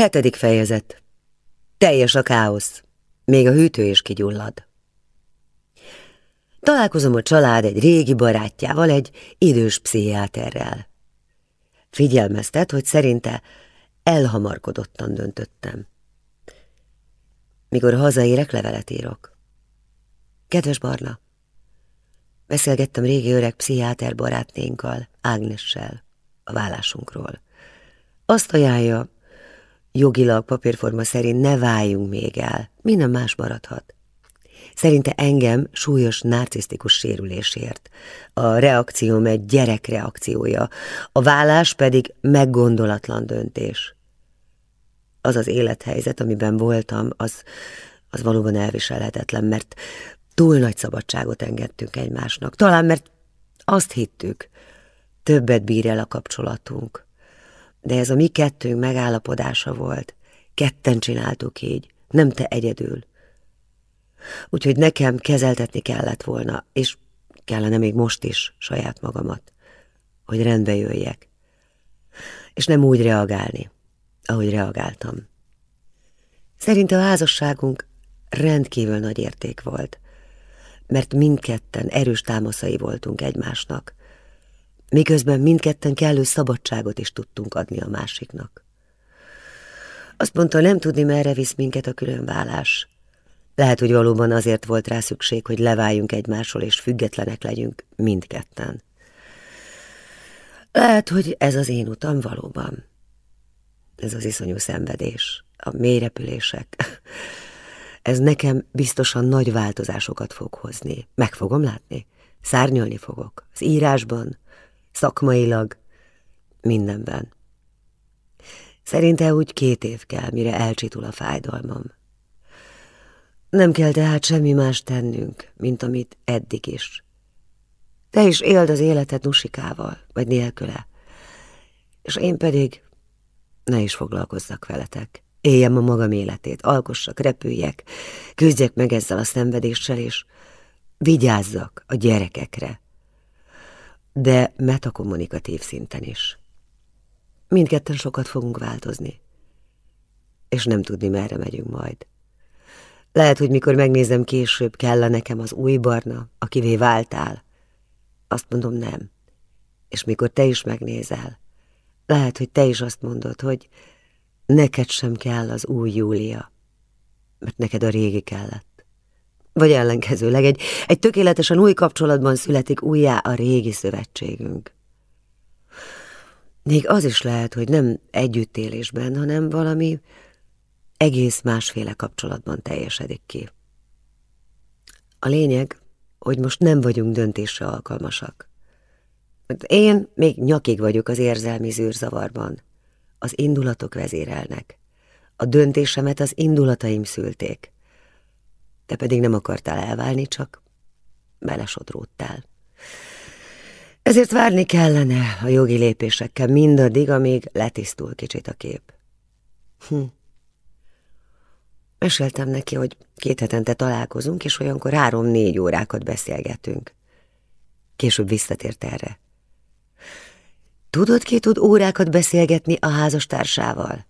Hetedik fejezet. Teljes a káosz. Még a hűtő is kigyullad. Találkozom a család egy régi barátjával, egy idős pszichiáterrel. Figyelmeztet, hogy szerinte elhamarkodottan döntöttem. Mikor hazaérek, levelet írok. Kedves Barna, beszélgettem régi öreg pszichiáter barátnénkkal, Ágnessel, a vállásunkról. Azt ajánlja, jogilag papírforma szerint ne váljunk még el, minden más maradhat. Szerinte engem súlyos narcisztikus sérülésért. A reakcióm egy gyerek reakciója, a vállás pedig meggondolatlan döntés. Az az élethelyzet, amiben voltam, az, az valóban elviselhetetlen, mert túl nagy szabadságot engedtünk egymásnak. Talán mert azt hittük, többet bír el a kapcsolatunk. De ez a mi kettőnk megállapodása volt. Ketten csináltuk így, nem te egyedül. Úgyhogy nekem kezeltetni kellett volna, és kellene még most is saját magamat, hogy rendbe jöjjek. És nem úgy reagálni, ahogy reagáltam. Szerinte a házasságunk rendkívül nagy érték volt, mert mindketten erős támaszai voltunk egymásnak, miközben mindketten kellő szabadságot is tudtunk adni a másiknak. Azt mondta, nem tudni, merre visz minket a különvállás. Lehet, hogy valóban azért volt rá szükség, hogy leváljunk egymásról és függetlenek legyünk mindketten. Lehet, hogy ez az én utam valóban. Ez az iszonyú szenvedés, a mélyrepülések. Ez nekem biztosan nagy változásokat fog hozni. Meg fogom látni. Szárnyalni fogok. Az írásban, szakmailag, mindenben. Szerinte úgy két év kell, mire elcsitul a fájdalmam. Nem kell tehát semmi más tennünk, mint amit eddig is. Te is éld az életed nusikával, vagy nélküle, és én pedig ne is foglalkozzak veletek. Éljem a magam életét, alkossak, repüljek, küzdjek meg ezzel a szenvedéssel, és vigyázzak a gyerekekre, de metakommunikatív szinten is. Mindketten sokat fogunk változni, és nem tudni, merre megyünk majd. Lehet, hogy mikor megnézem később, kell nekem az új barna, akivé váltál. Azt mondom, nem. És mikor te is megnézel, lehet, hogy te is azt mondod, hogy neked sem kell az új Júlia, mert neked a régi kellett. Vagy ellenkezőleg egy, egy tökéletesen új kapcsolatban születik újjá a régi szövetségünk. Még az is lehet, hogy nem együttélésben, hanem valami egész másféle kapcsolatban teljesedik ki. A lényeg, hogy most nem vagyunk döntésre alkalmasak. Én még nyakig vagyok az érzelmi zűrzavarban. Az indulatok vezérelnek. A döntésemet az indulataim szülték. Te pedig nem akartál elválni, csak belesodródtál. Ezért várni kellene a jogi lépésekkel mindaddig, amíg letisztul kicsit a kép. Hm. Meséltem neki, hogy két hetente találkozunk, és olyankor három-négy órákat beszélgetünk. Később visszatért erre. Tudod, ki tud órákat beszélgetni a házastársával?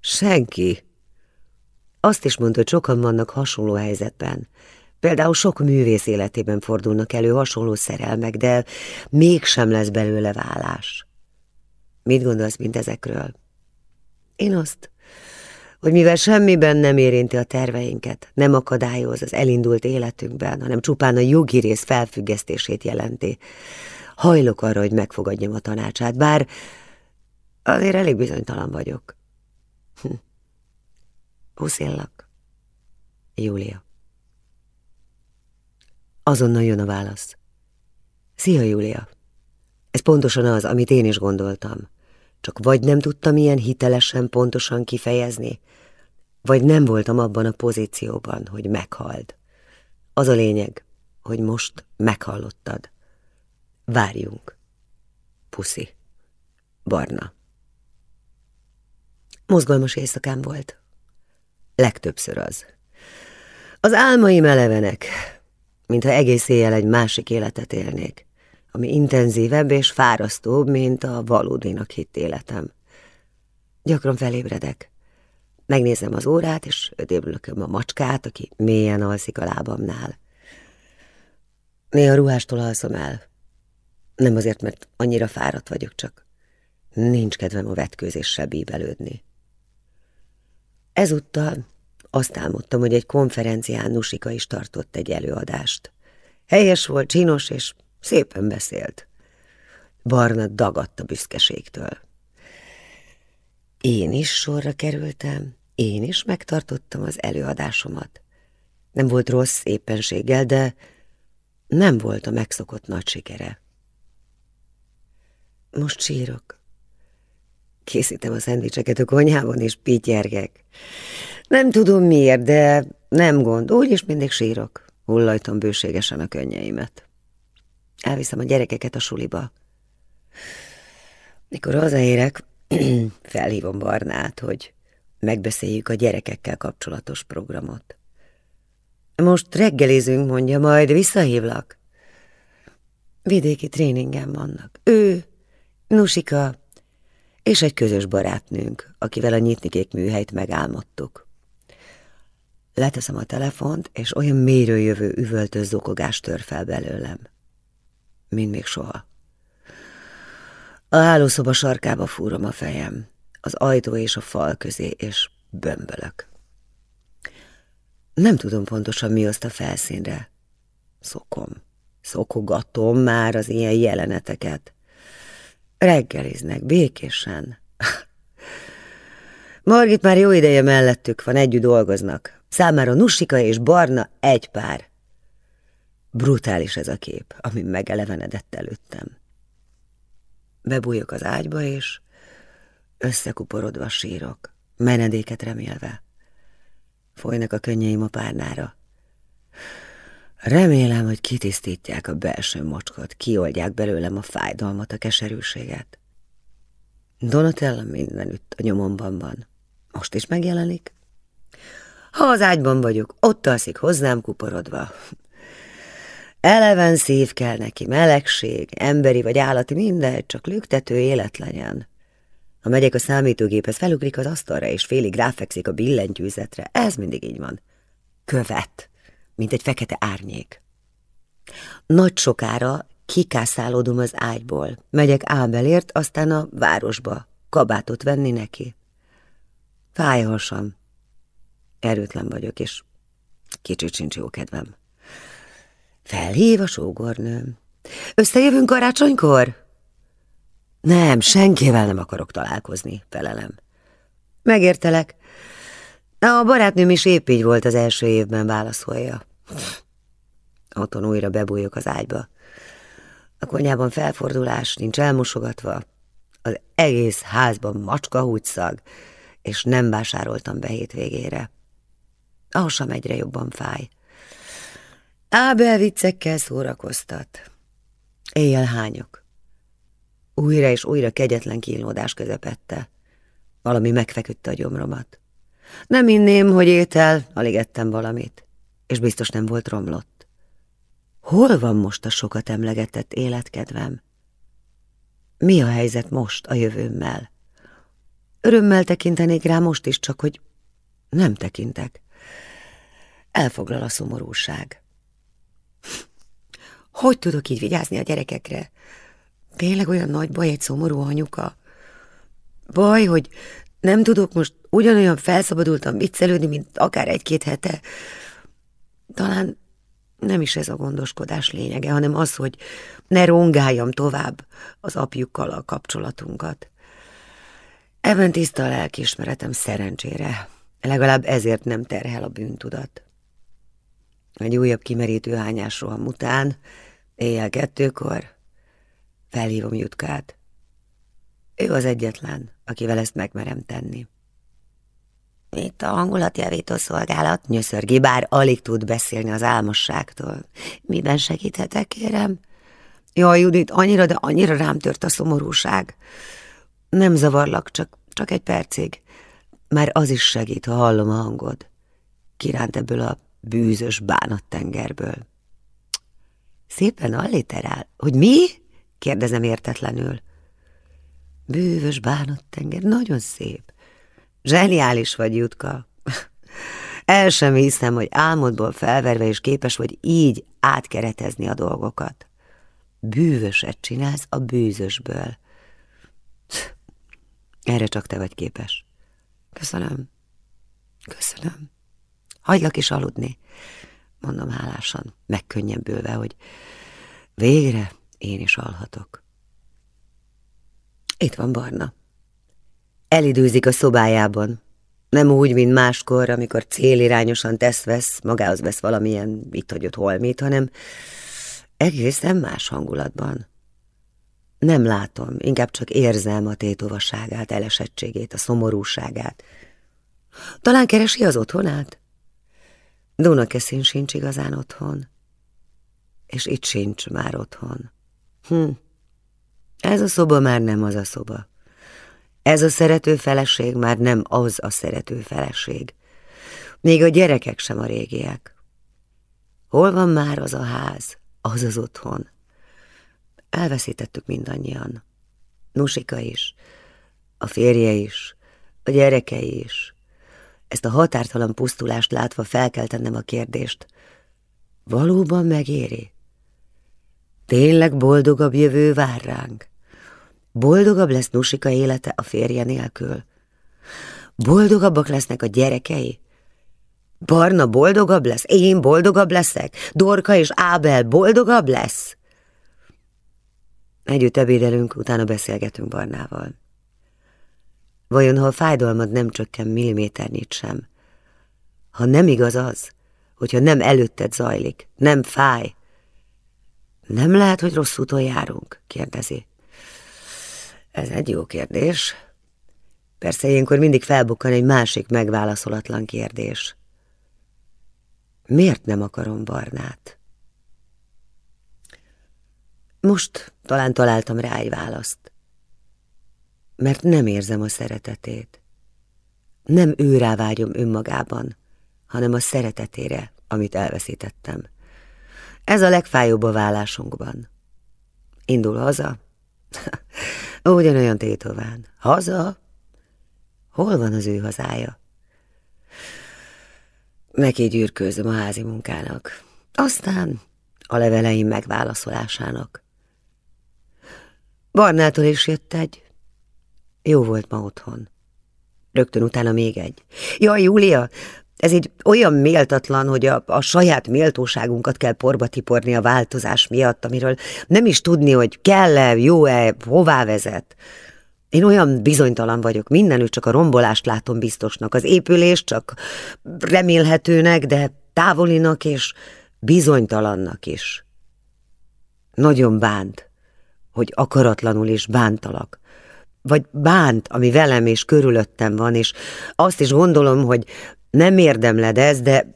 Senki. Azt is mondta, hogy sokan vannak hasonló helyzetben. Például sok művész életében fordulnak elő hasonló szerelmek, de mégsem lesz belőle vállás. Mit gondolsz mindezekről? Én azt, hogy mivel semmiben nem érinti a terveinket, nem akadályoz az elindult életünkben, hanem csupán a jogi rész felfüggesztését jelenti, hajlok arra, hogy megfogadjam a tanácsát, bár azért elég bizonytalan vagyok. Hm. Puszillak. Júlia. Azonnal jön a válasz. Szia, Júlia. Ez pontosan az, amit én is gondoltam. Csak vagy nem tudtam ilyen hitelesen pontosan kifejezni, vagy nem voltam abban a pozícióban, hogy meghald. Az a lényeg, hogy most meghallottad. Várjunk. Puszi. Barna. Mozgalmas éjszakám volt. Legtöbbször az. Az álmaim elevenek, mintha egész éjjel egy másik életet élnék, ami intenzívebb és fárasztóbb, mint a valódinak hitt életem. Gyakran felébredek, Megnézem az órát, és ödéblököm a macskát, aki mélyen alszik a lábamnál. Néha ruhástól alszom el. Nem azért, mert annyira fáradt vagyok, csak nincs kedvem a vetkőzéssel bíbelődni. Ezúttal azt álmodtam, hogy egy konferencián Nusika is tartott egy előadást. Helyes volt, csinos, és szépen beszélt. Barna dagadt a büszkeségtől. Én is sorra kerültem, én is megtartottam az előadásomat. Nem volt rossz éppenséggel, de nem volt a megszokott nagy sikere. Most sírok. Készítem a szendvicseket a konyhában, és pityergek. Nem tudom miért, de nem gond, úgyis mindig sírok. Hullajtom bőségesen a könnyeimet. Elviszem a gyerekeket a suliba. Mikor hazaérek, felhívom Barnát, hogy megbeszéljük a gyerekekkel kapcsolatos programot. Most reggelizünk, mondja, majd visszahívlak. Vidéki tréningen vannak. Ő, Nusika és egy közös barátnőnk, akivel a nyitnikék műhelyt megálmodtuk. Leteszem a telefont, és olyan mélyről jövő üvöltő zokogás tör fel belőlem. Mint még soha. A hálószoba sarkába fúrom a fejem, az ajtó és a fal közé, és bömbölök. Nem tudom pontosan, mi azt a felszínre. Szokom. Szokogatom már az ilyen jeleneteket. Reggeliznek, békésen. Margit már jó ideje mellettük van, együtt dolgoznak. Számára Nusika és Barna egy pár. Brutális ez a kép, ami megelevenedett előttem. Bebújok az ágyba, és összekuporodva sírok, menedéket remélve. Folynak a könnyeim a párnára. Remélem, hogy kitisztítják a belső mocskot, kioldják belőlem a fájdalmat, a keserűséget. Donatella mindenütt a nyomomban van. Most is megjelenik? Ha az ágyban vagyok, ott alszik hozzám kuporodva. Eleven szív kell neki, melegség, emberi vagy állati, mindegy, csak lüktető élet legyen. Ha megyek a számítógéphez, felugrik az asztalra, és félig ráfekszik a billentyűzetre. Ez mindig így van. Követ, mint egy fekete árnyék. Nagy sokára kikászálódom az ágyból. Megyek Ábelért, aztán a városba kabátot venni neki. Fáj hasam. Erőtlen vagyok, és kicsit sincs jó kedvem. Felhív a sógornőm. Összejövünk karácsonykor? Nem, senkivel nem akarok találkozni, felelem. Megértelek. A barátnőm is épp így volt az első évben, válaszolja. Otthon újra bebújok az ágyba. A konyában felfordulás, nincs elmosogatva. Az egész házban macska szag, és nem vásároltam be hétvégére. A hasam egyre jobban fáj. Ábel viccekkel szórakoztat. Éjjel hányok. Újra és újra kegyetlen kínlódás közepette. Valami megfeküdte a gyomromat. Nem inném, hogy étel, alig ettem valamit, és biztos nem volt romlott. Hol van most a sokat emlegetett életkedvem? Mi a helyzet most a jövőmmel? Örömmel tekintenék rá most is, csak hogy nem tekintek. Elfoglal a szomorúság. Hogy tudok így vigyázni a gyerekekre? Tényleg olyan nagy baj egy szomorú anyuka? Baj, hogy nem tudok most ugyanolyan felszabadultan viccelődni, mint akár egy-két hete. Talán nem is ez a gondoskodás lényege, hanem az, hogy ne rongáljam tovább az apjukkal a kapcsolatunkat. Ebben tiszta a lelkiismeretem szerencsére. Legalább ezért nem terhel a bűntudat. Egy újabb kimerítő hányás roham után, éjjel kettőkor, felhívom Jutkát. Ő az egyetlen, akivel ezt megmerem tenni. Itt a hangulatjavító szolgálat nyöszörgi, bár alig tud beszélni az álmosságtól. Miben segíthetek, kérem? Jaj, Judit, annyira, de annyira rám tört a szomorúság. Nem zavarlak, csak, csak egy percig. Már az is segít, ha hallom a hangod. Kiránt ebből a bűzös bánattengerből. Szépen alliterál. Hogy mi? kérdezem értetlenül. Bűvös bánattenger, nagyon szép. Zseniális vagy, Jutka. El sem hiszem, hogy álmodból felverve és képes vagy így átkeretezni a dolgokat. Bűvöset csinálsz a bűzösből. Erre csak te vagy képes. Köszönöm. Köszönöm. Hagylak is aludni, mondom hálásan, megkönnyebbülve, hogy végre én is alhatok. Itt van Barna. Elidőzik a szobájában. Nem úgy, mint máskor, amikor célirányosan tesz-vesz, magához vesz valamilyen itt hogy ott holmit, hanem egészen más hangulatban. Nem látom, inkább csak érzem a tétovasságát, elesettségét, a szomorúságát. Talán keresi az otthonát? Dunakeszin sincs igazán otthon. És itt sincs már otthon. Hm. Ez a szoba már nem az a szoba. Ez a szerető feleség már nem az a szerető feleség. Még a gyerekek sem a régiek. Hol van már az a ház, az az otthon? Elveszítettük mindannyian. Nusika is, a férje is, a gyerekei is. Ezt a határtalan pusztulást látva fel kell tennem a kérdést. Valóban megéri? Tényleg boldogabb jövő vár ránk? Boldogabb lesz Nusika élete a férje nélkül? Boldogabbak lesznek a gyerekei? Barna boldogabb lesz? Én boldogabb leszek? Dorka és Ábel boldogabb lesz? Együtt ebédelünk, utána beszélgetünk Barnával. Vajon, ha a fájdalmad nem csökken milliméternyit sem, ha nem igaz az, hogyha nem előtted zajlik, nem fáj, nem lehet, hogy rossz úton járunk? kérdezi. Ez egy jó kérdés. Persze ilyenkor mindig felbukkan egy másik megválaszolatlan kérdés. Miért nem akarom Barnát? Most talán találtam rá egy választ. Mert nem érzem a szeretetét. Nem őrá vágyom önmagában, hanem a szeretetére, amit elveszítettem. Ez a legfájóbb a vállásunkban. Indul haza, ugyanolyan tétován. Haza? Hol van az ő hazája? Neki gyűrkőzöm a házi munkának. Aztán a leveleim megválaszolásának. Barnától is jött egy. Jó volt ma otthon. Rögtön utána még egy. Jaj, Júlia, ez így olyan méltatlan, hogy a, a saját méltóságunkat kell porba tiporni a változás miatt, amiről nem is tudni, hogy kell-e, jó-e, hová vezet. Én olyan bizonytalan vagyok, mindenütt csak a rombolást látom biztosnak, az épülés csak remélhetőnek, de távolinak és bizonytalannak is. Nagyon bánt, hogy akaratlanul is bántalak. Vagy bánt, ami velem és körülöttem van, és azt is gondolom, hogy nem érdemled ez, de,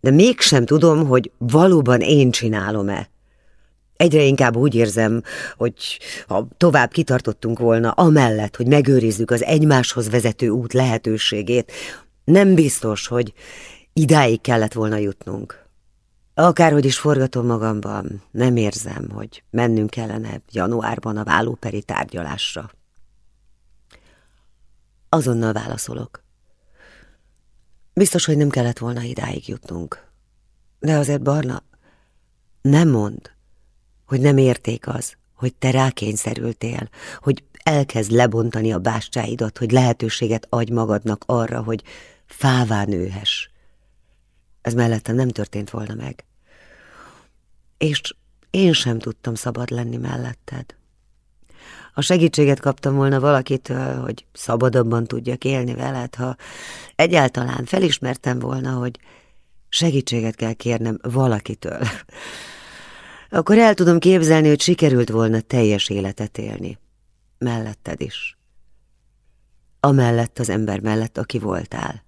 de mégsem tudom, hogy valóban én csinálom-e. Egyre inkább úgy érzem, hogy ha tovább kitartottunk volna, amellett, hogy megőrizzük az egymáshoz vezető út lehetőségét, nem biztos, hogy idáig kellett volna jutnunk. Akárhogy is forgatom magamban, nem érzem, hogy mennünk kellene januárban a vállóperi tárgyalásra. Azonnal válaszolok. Biztos, hogy nem kellett volna idáig jutnunk. De azért, Barna, nem mond, hogy nem érték az, hogy te rákényszerültél, hogy elkezd lebontani a bástyáidat, hogy lehetőséget adj magadnak arra, hogy fává nőhess. Ez mellette nem történt volna meg. És én sem tudtam szabad lenni melletted. Ha segítséget kaptam volna valakitől, hogy szabadabban tudjak élni veled, ha egyáltalán felismertem volna, hogy segítséget kell kérnem valakitől, akkor el tudom képzelni, hogy sikerült volna teljes életet élni. Melletted is. Amellett az ember mellett, aki voltál.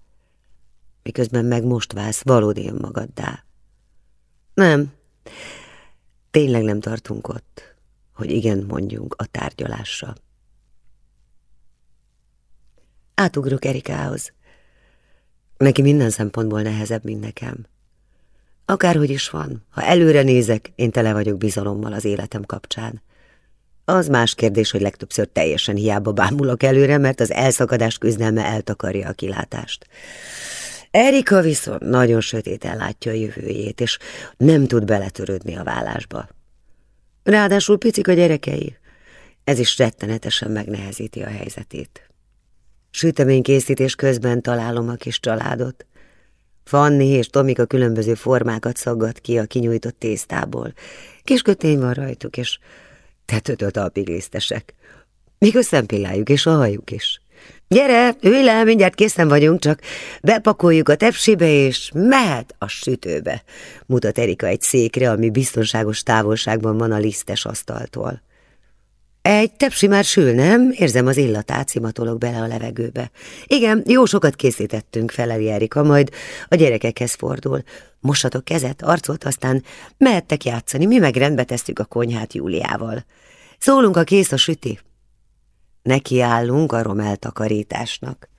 Miközben meg most válsz valódi önmagaddá. Nem, tényleg nem tartunk ott hogy igen mondjunk a tárgyalásra. Átugrok Erikához. Neki minden szempontból nehezebb, mint nekem. Akárhogy is van, ha előre nézek, én tele vagyok bizalommal az életem kapcsán. Az más kérdés, hogy legtöbbször teljesen hiába bámulok előre, mert az elszakadás küzdelme eltakarja a kilátást. Erika viszont nagyon sötéten látja a jövőjét, és nem tud beletörődni a vállásba. Ráadásul picik a gyerekei. Ez is rettenetesen megnehezíti a helyzetét. Süteménykészítés közben találom a kis családot. Fanni és Tomika különböző formákat szaggat ki a kinyújtott tésztából. Kis kötény van rajtuk, és tetőtől talpig lisztesek. Még a szempillájuk és a hajuk is. Gyere, ülj le, mindjárt készen vagyunk, csak bepakoljuk a tepsibe, és mehet a sütőbe, mutat Erika egy székre, ami biztonságos távolságban van a lisztes asztaltól. Egy tepsi már sül, nem? Érzem az illatát, szimatolok bele a levegőbe. Igen, jó sokat készítettünk, feleli Erika, majd a gyerekekhez fordul. Mosatok kezet, arcot, aztán mehettek játszani, mi meg rendbe tesszük a konyhát Júliával. Szólunk a kész a süti. Nekiállunk a romeltakarításnak.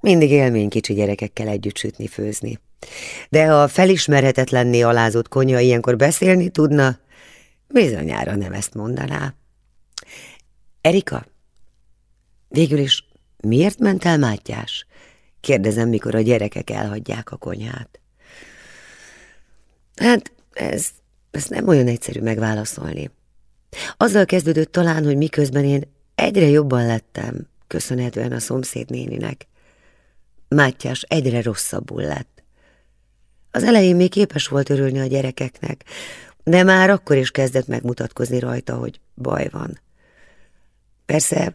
Mindig élmény kicsi gyerekekkel együtt sütni, főzni. De ha felismerhetetlenné alázott konyha ilyenkor beszélni tudna, bizonyára nem ezt mondaná. Erika, végül is miért ment el Mátyás? Kérdezem, mikor a gyerekek elhagyják a konyhát. Hát, ez, ez nem olyan egyszerű megválaszolni. Azzal kezdődött talán, hogy miközben én egyre jobban lettem, köszönhetően a szomszéd néninek. Mátyás egyre rosszabbul lett. Az elején még képes volt örülni a gyerekeknek, de már akkor is kezdett megmutatkozni rajta, hogy baj van. Persze,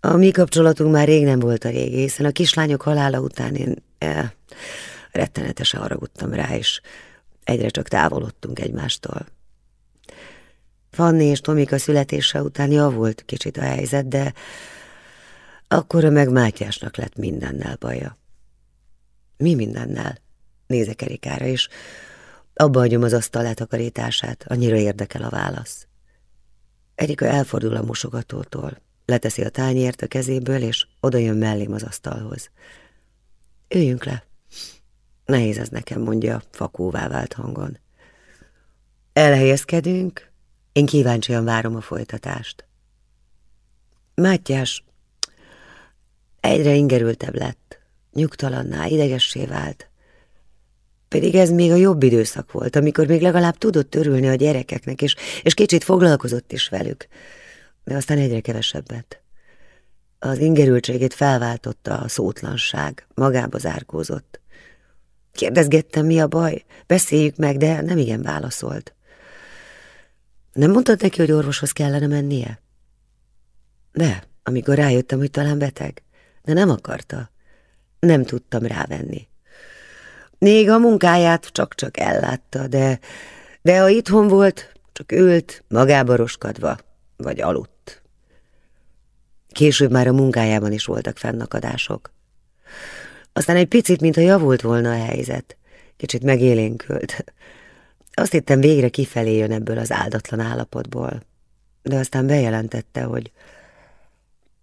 a mi kapcsolatunk már rég nem volt a régi, hiszen a kislányok halála után én eh, rettenetesen haragudtam rá, és egyre csak távolodtunk egymástól. Fanni és Tomika születése után javult kicsit a helyzet, de akkor meg Mátyásnak lett mindennel baja. Mi mindennel? Nézek Erikára, és abba hagyom az asztal letakarítását, annyira érdekel a válasz. Erika elfordul a mosogatótól, leteszi a tányért a kezéből, és odajön mellém az asztalhoz. Üljünk le. Nehéz ez nekem, mondja fakóvá vált hangon. Elhelyezkedünk, én kíváncsian várom a folytatást. Mátyás egyre ingerültebb lett, nyugtalanná, idegessé vált. Pedig ez még a jobb időszak volt, amikor még legalább tudott törülni a gyerekeknek, és, és kicsit foglalkozott is velük. De aztán egyre kevesebbet. Az ingerültségét felváltotta a szótlanság, magába zárkózott. Kérdezgettem, mi a baj, beszéljük meg, de nem igen válaszolt. Nem mondtad neki, hogy orvoshoz kellene mennie? De, amikor rájöttem, hogy talán beteg, de nem akarta. Nem tudtam rávenni. Még a munkáját csak-csak ellátta, de, de ha itthon volt, csak ült, magába roskadva, vagy aludt. Később már a munkájában is voltak fennakadások. Aztán egy picit, mintha javult volna a helyzet. Kicsit megélénkült. Azt hittem végre kifelé jön ebből az áldatlan állapotból, de aztán bejelentette, hogy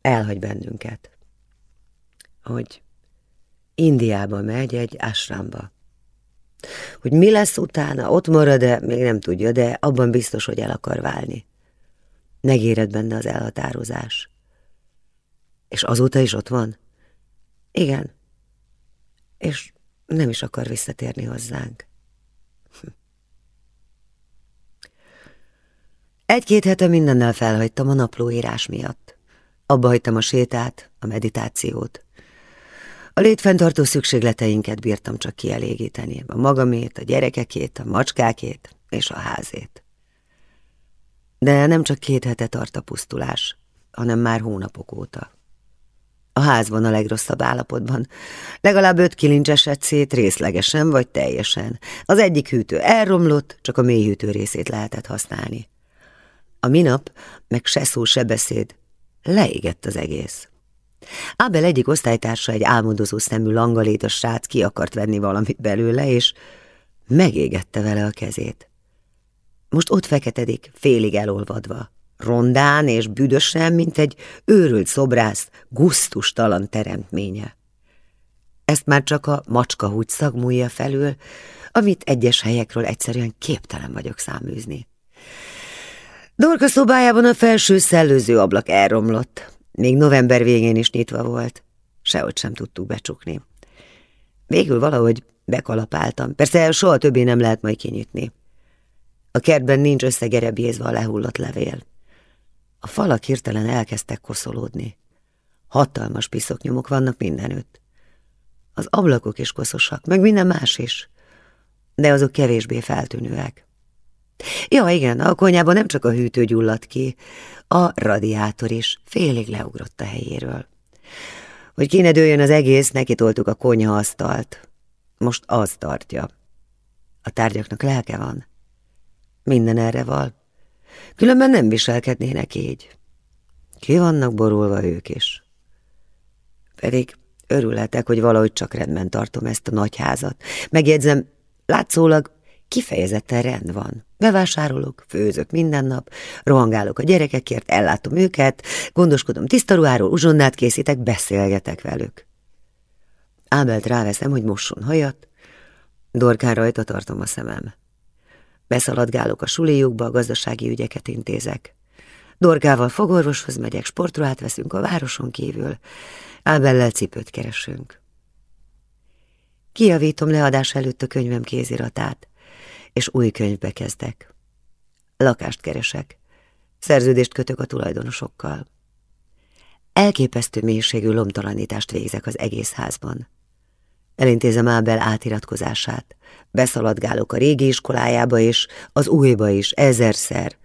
elhagy bennünket. Hogy Indiába megy egy ásramba. Hogy mi lesz utána, ott marad-e, még nem tudja, de abban biztos, hogy el akar válni. Megéred benne az elhatározás. És azóta is ott van? Igen. És nem is akar visszatérni hozzánk. Egy-két hete mindennel felhagytam a naplóírás miatt. Abba hagytam a sétát, a meditációt. A létfenntartó szükségleteinket bírtam csak kielégíteni. A magamét, a gyerekekét, a macskákét és a házét. De nem csak két hete tart a pusztulás, hanem már hónapok óta. A ház van a legrosszabb állapotban. Legalább öt kilincs esett szét részlegesen vagy teljesen. Az egyik hűtő elromlott, csak a mélyhűtő részét lehetett használni. A minap, meg se szó, se beszéd, leégett az egész. Ábel egyik osztálytársa, egy álmodozó szemű langalétos srác ki akart venni valamit belőle, és megégette vele a kezét. Most ott feketedik, félig elolvadva, rondán és büdösen, mint egy őrült szobrász, guztustalan teremtménye. Ezt már csak a macska húgy szagmúlja felül, amit egyes helyekről egyszerűen képtelen vagyok száműzni. Dorka szobájában a felső szellőző ablak elromlott. Még november végén is nyitva volt. Sehogy sem tudtuk becsukni. Végül valahogy bekalapáltam. Persze soha többé nem lehet majd kinyitni. A kertben nincs összegerebjézve a lehullott levél. A falak hirtelen elkezdtek koszolódni. Hatalmas piszoknyomok vannak mindenütt. Az ablakok is koszosak, meg minden más is. De azok kevésbé feltűnőek. Ja, igen, a konyában nem csak a hűtő gyulladt ki, a radiátor is félig leugrott a helyéről. Hogy kéne dőljön az egész, neki toltuk a konyhaasztalt. Most az tartja. A tárgyaknak lelke van. Minden erre val. Különben nem viselkednének így. Ki vannak borulva ők is. Pedig örülhetek, hogy valahogy csak rendben tartom ezt a nagy házat. Megjegyzem, látszólag kifejezetten rend van. Bevásárolok, főzök minden nap, rohangálok a gyerekekért, ellátom őket, gondoskodom tiszta ruháról, uzsonnát készítek, beszélgetek velük. Ábelt ráveszem, hogy mosson hajat, dorkán rajta tartom a szemem. Beszaladgálok a suliukba, a gazdasági ügyeket intézek. Dorgával fogorvoshoz megyek, sportruhát veszünk a városon kívül, Ábellel cipőt keresünk. Kijavítom leadás előtt a könyvem kéziratát, és új könyvbe kezdek. Lakást keresek, szerződést kötök a tulajdonosokkal. Elképesztő mélységű lomtalanítást végzek az egész házban. Elintézem Ábel átiratkozását, beszaladgálok a régi iskolájába és az újba is ezerszer,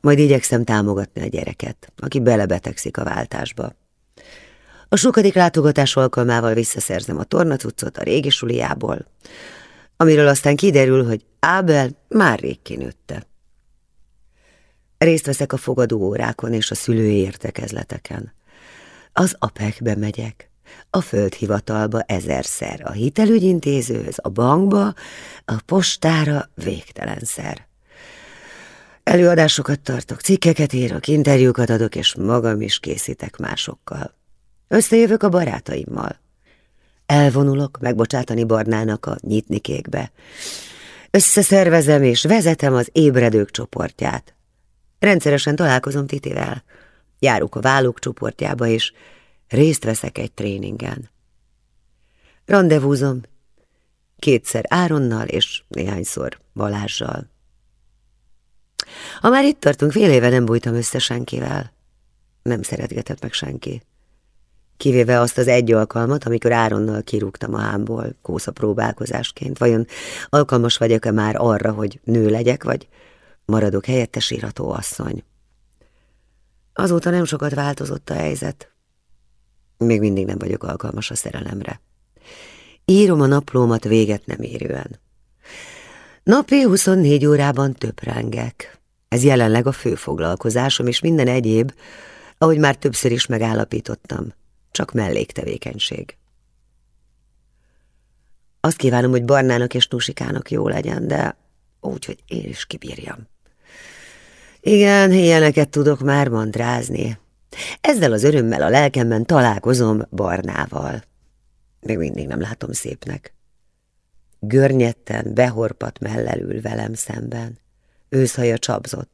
majd igyekszem támogatni a gyereket, aki belebetegszik a váltásba. A sokadik látogatás alkalmával visszaszerzem a tornacuccot a régi suliából, amiről aztán kiderül, hogy Ábel már rég kinőtte. Részt veszek a fogadó órákon és a szülői értekezleteken. Az APEC-be megyek, a földhivatalba ezerszer, a hitelügyintézőhöz, a bankba, a postára végtelenszer. Előadásokat tartok, cikkeket írok, interjúkat adok, és magam is készítek másokkal. Összejövök a barátaimmal. Elvonulok megbocsátani Barnának a nyitnikékbe. Összeszervezem és vezetem az ébredők csoportját. Rendszeresen találkozom Titivel. Járok a vállók csoportjába, és részt veszek egy tréningen. Rendezvúzom kétszer Áronnal és néhányszor Balázsjal. Ha már itt tartunk, fél éve nem bújtam össze senkivel. Nem szeretgetett meg senki kivéve azt az egy alkalmat, amikor Áronnal kirúgtam a hámból kósza próbálkozásként. Vajon alkalmas vagyok-e már arra, hogy nő legyek, vagy maradok helyettes írható asszony? Azóta nem sokat változott a helyzet. Még mindig nem vagyok alkalmas a szerelemre. Írom a naplómat véget nem érően. Napi 24 órában töprengek. Ez jelenleg a fő foglalkozásom, és minden egyéb, ahogy már többször is megállapítottam, csak melléktevékenység. Azt kívánom, hogy Barnának és Nusikának jó legyen, de úgy, hogy én is kibírjam. Igen, ilyeneket tudok már mandrázni. Ezzel az örömmel a lelkemben találkozom Barnával. Még mindig nem látom szépnek. Görnyetten, behorpat mellelül velem szemben. Őszhaja csapzott,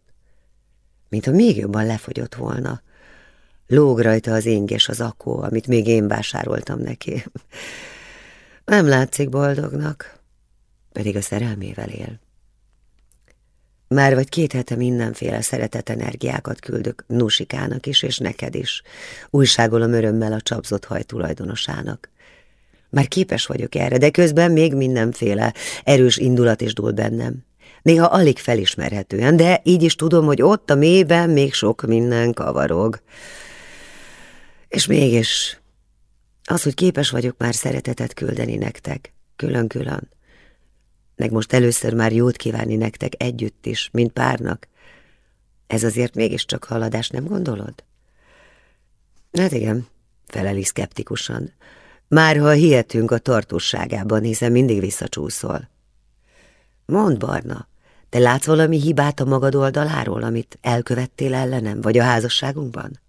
mintha még jobban lefogyott volna. Lóg rajta az ing és az akó, amit még én vásároltam neki. Nem látszik boldognak, pedig a szerelmével él. Már vagy két hete mindenféle szeretet energiákat küldök Nusikának is, és neked is. Újságolom örömmel a csapzott haj tulajdonosának. Már képes vagyok erre, de közben még mindenféle erős indulat is dúl bennem. Néha alig felismerhetően, de így is tudom, hogy ott a mélyben még sok minden kavarog. És mégis az, hogy képes vagyok már szeretetet küldeni nektek, külön-külön, meg most először már jót kívánni nektek együtt is, mint párnak, ez azért mégiscsak haladás, nem gondolod? Hát igen, feleli szkeptikusan. Már ha hihetünk a tartóságában, hiszen mindig visszacsúszol. Mondd, Barna, te látsz valami hibát a magad oldaláról, amit elkövettél ellenem, vagy a házasságunkban?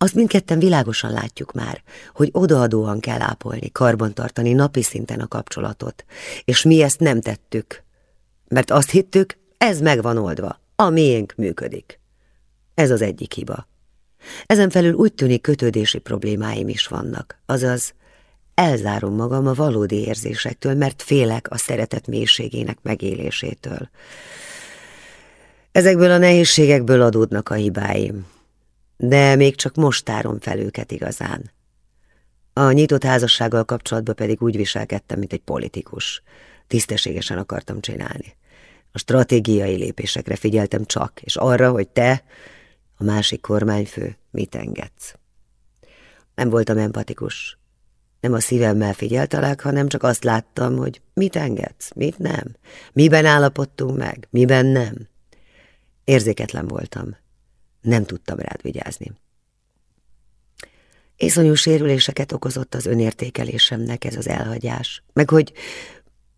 Azt mindketten világosan látjuk már, hogy odaadóan kell ápolni, karbantartani napi szinten a kapcsolatot, és mi ezt nem tettük, mert azt hittük, ez meg van oldva, a miénk működik. Ez az egyik hiba. Ezen felül úgy tűnik kötődési problémáim is vannak, azaz elzárom magam a valódi érzésektől, mert félek a szeretet mélységének megélésétől. Ezekből a nehézségekből adódnak a hibáim, de még csak most tárom fel őket igazán. A nyitott házassággal kapcsolatban pedig úgy viselkedtem, mint egy politikus. Tisztességesen akartam csinálni. A stratégiai lépésekre figyeltem csak, és arra, hogy te, a másik kormányfő, mit engedsz. Nem voltam empatikus. Nem a szívemmel figyeltelek, hanem csak azt láttam, hogy mit engedsz, mit nem, miben állapodtunk meg, miben nem. Érzéketlen voltam. Nem tudtam rád vigyázni. Észonyú sérüléseket okozott az önértékelésemnek ez az elhagyás, meg hogy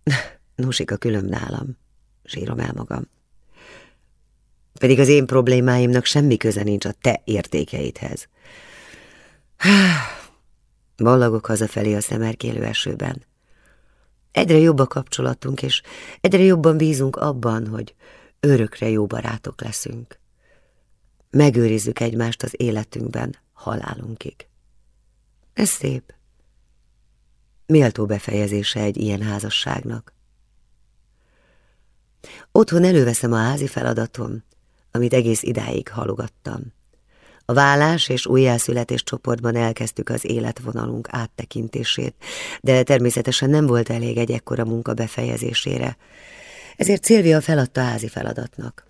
Nusika külön nálam, sírom el magam. Pedig az én problémáimnak semmi köze nincs a te értékeidhez. Ballagok hazafelé a szemerkélő esőben. Egyre jobb a kapcsolatunk, és egyre jobban bízunk abban, hogy örökre jó barátok leszünk. Megőrizzük egymást az életünkben halálunkig. Ez szép. Méltó befejezése egy ilyen házasságnak. Otthon előveszem a házi feladatom, amit egész idáig halogattam. A vállás és újjászületés csoportban elkezdtük az életvonalunk áttekintését, de természetesen nem volt elég egy ekkora munka befejezésére, ezért Szilvia feladta házi feladatnak.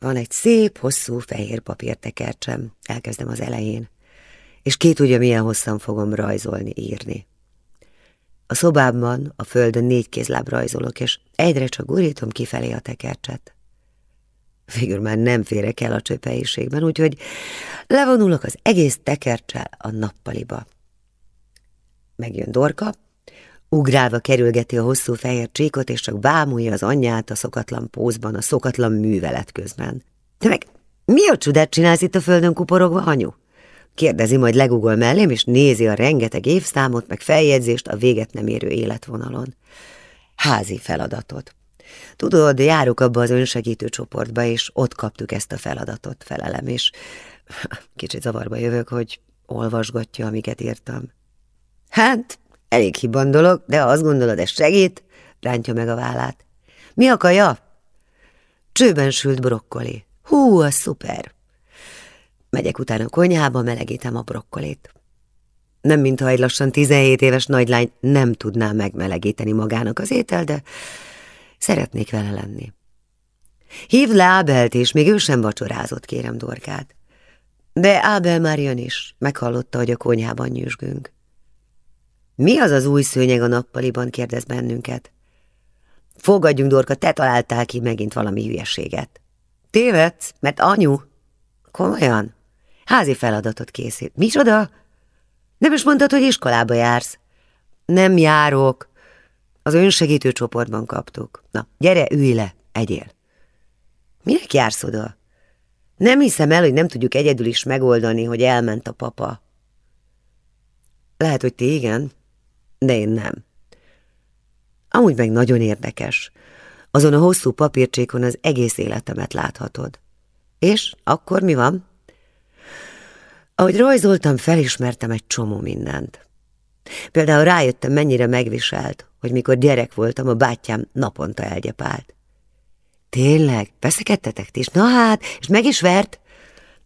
Van egy szép, hosszú fehér papírtekercsem, elkezdem az elején, és ki tudja, milyen hosszan fogom rajzolni, írni. A szobámban, a földön négy kézláb rajzolok, és egyre csak gurítom kifelé a tekercset. Végül már nem férek el a csöpeiségben, úgyhogy levonulok az egész tekercsel a nappaliba. Megjön Dorka, ugrálva kerülgeti a hosszú fehér csíkot, és csak bámulja az anyját a szokatlan pózban, a szokatlan művelet közben. Te meg mi a csodát csinálsz itt a földön kuporogva, anyu? Kérdezi, majd legugol mellém, és nézi a rengeteg évszámot, meg feljegyzést a véget nem érő életvonalon. Házi feladatot. Tudod, járok abba az önsegítő csoportba, és ott kaptuk ezt a feladatot, felelem, és kicsit zavarba jövök, hogy olvasgatja, amiket írtam. Hát, elég hiban dolog, de ha azt gondolod, ez segít, rántja meg a vállát. Mi a kaja? Csőben sült brokkoli. Hú, az szuper! Megyek utána a konyhába, melegítem a brokkolit. Nem mintha egy lassan 17 éves nagylány nem tudná megmelegíteni magának az étel, de szeretnék vele lenni. Hívd le Ábelt, és még ő sem vacsorázott, kérem Dorkát. De Ábel már jön is, meghallotta, hogy a konyhában nyüzsgünk. Mi az az új szőnyeg a nappaliban, kérdez bennünket. Fogadjunk, Dorka, te találtál ki megint valami hülyeséget. Tévedsz, mert anyu. Komolyan? Házi feladatot készít. Micsoda? Nem is mondtad, hogy iskolába jársz. Nem járok. Az önsegítő csoportban kaptuk. Na, gyere, ülj le, egyél. Minek jársz oda? Nem hiszem el, hogy nem tudjuk egyedül is megoldani, hogy elment a papa. Lehet, hogy ti igen, de én nem. Amúgy meg nagyon érdekes. Azon a hosszú papírcsékon az egész életemet láthatod. És akkor mi van? Ahogy rajzoltam, felismertem egy csomó mindent. Például rájöttem, mennyire megviselt, hogy mikor gyerek voltam, a bátyám naponta elgyepált. Tényleg? Veszekedtetek is? Na hát, és meg is vert?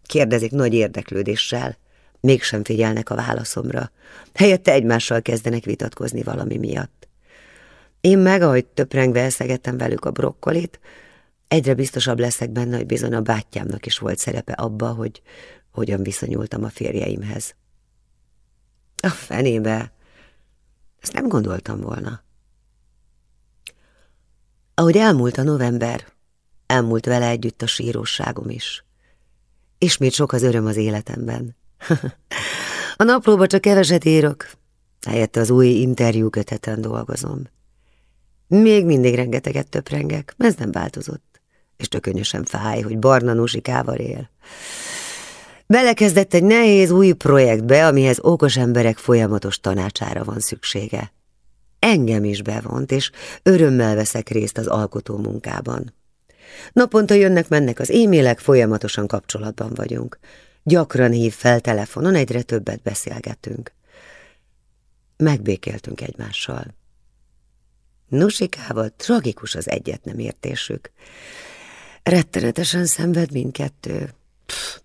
Kérdezik nagy érdeklődéssel. Mégsem figyelnek a válaszomra. Helyette egymással kezdenek vitatkozni valami miatt. Én meg, ahogy töprengve eszegettem velük a brokkolit, egyre biztosabb leszek benne, hogy bizony a bátyámnak is volt szerepe abba, hogy hogyan viszonyultam a férjeimhez. A fenébe! Ezt nem gondoltam volna. Ahogy elmúlt a november, elmúlt vele együtt a síróságom is. Ismét sok az öröm az életemben. a naplóba csak keveset írok, helyette az új interjú köteten dolgozom. Még mindig rengeteget töprengek, ez nem változott, és tökönyösen fáj, hogy barna nusikával él. Belekezdett egy nehéz új projektbe, amihez okos emberek folyamatos tanácsára van szüksége. Engem is bevont, és örömmel veszek részt az alkotó munkában. Naponta jönnek-mennek az e-mailek, folyamatosan kapcsolatban vagyunk. Gyakran hív fel telefonon, egyre többet beszélgetünk. Megbékéltünk egymással. Nusikával tragikus az egyet nem értésük. Rettenetesen szenved mindkettő. Pff.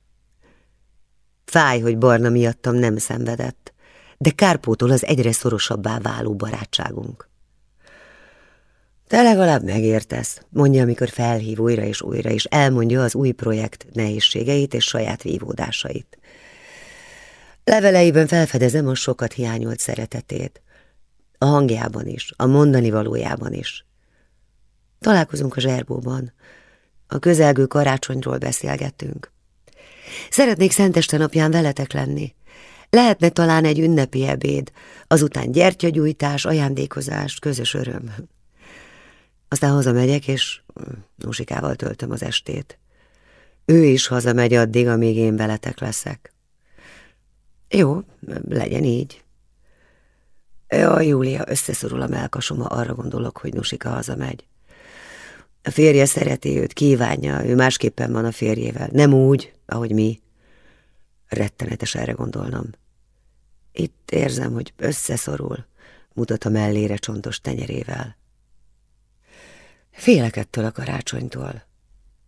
Fáj, hogy Barna miattam nem szenvedett, de Kárpótól az egyre szorosabbá váló barátságunk. Te legalább megértesz, mondja, amikor felhív újra és újra, és elmondja az új projekt nehézségeit és saját vívódásait. Leveleiben felfedezem a sokat hiányolt szeretetét. A hangjában is, a mondani valójában is. Találkozunk a zserbóban. A közelgő karácsonyról beszélgettünk. Szeretnék Szenteste napján veletek lenni. Lehetne talán egy ünnepi ebéd, azután gyertyagyújtás, ajándékozás, közös öröm. Aztán hazamegyek, és Nusikával töltöm az estét. Ő is hazamegy addig, amíg én veletek leszek. Jó, legyen így. Ja, Júlia, összeszorul a melkasoma, arra gondolok, hogy Nusika hazamegy. A férje szereti őt, kívánja, ő másképpen van a férjével. Nem úgy, ahogy mi. Rettenetes erre gondolnom. Itt érzem, hogy összeszorul, mutat a mellére csontos tenyerével. Félek ettől a karácsonytól.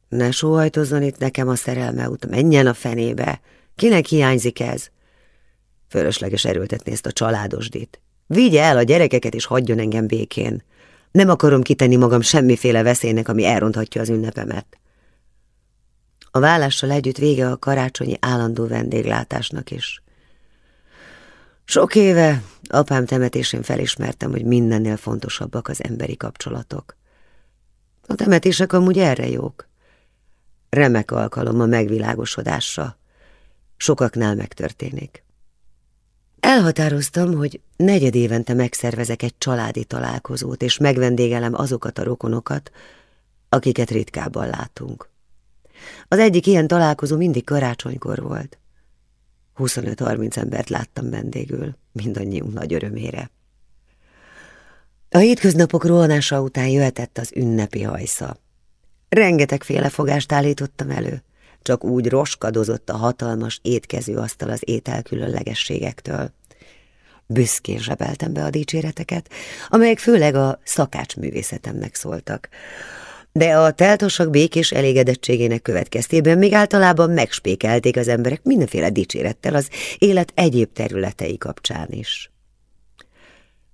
Ne sóhajtozzon itt nekem a szerelme út, menjen a fenébe. Kinek hiányzik ez? Fölösleges erőltetni ezt a családosdit. Vigye el a gyerekeket, és hagyjon engem békén. Nem akarom kitenni magam semmiféle veszélynek, ami elronthatja az ünnepemet. A vállással együtt vége a karácsonyi állandó vendéglátásnak is. Sok éve apám temetésén felismertem, hogy mindennél fontosabbak az emberi kapcsolatok. A temetések amúgy erre jók. Remek alkalom a megvilágosodásra. Sokaknál megtörténik. Elhatároztam, hogy negyed évente megszervezek egy családi találkozót, és megvendégelem azokat a rokonokat, akiket ritkábban látunk. Az egyik ilyen találkozó mindig karácsonykor volt. 25-30 embert láttam vendégül, mindannyiunk nagy örömére. A hétköznapok rohanása után jöhetett az ünnepi hajsza. Rengetegféle fogást állítottam elő, csak úgy roskadozott a hatalmas étkező asztal az ételkülönlegességektől. Büszkén zsebeltem be a dicséreteket, amelyek főleg a szakácsművészetemnek szóltak. De a teltosak békés elégedettségének következtében még általában megspékelték az emberek mindenféle dicsérettel az élet egyéb területei kapcsán is.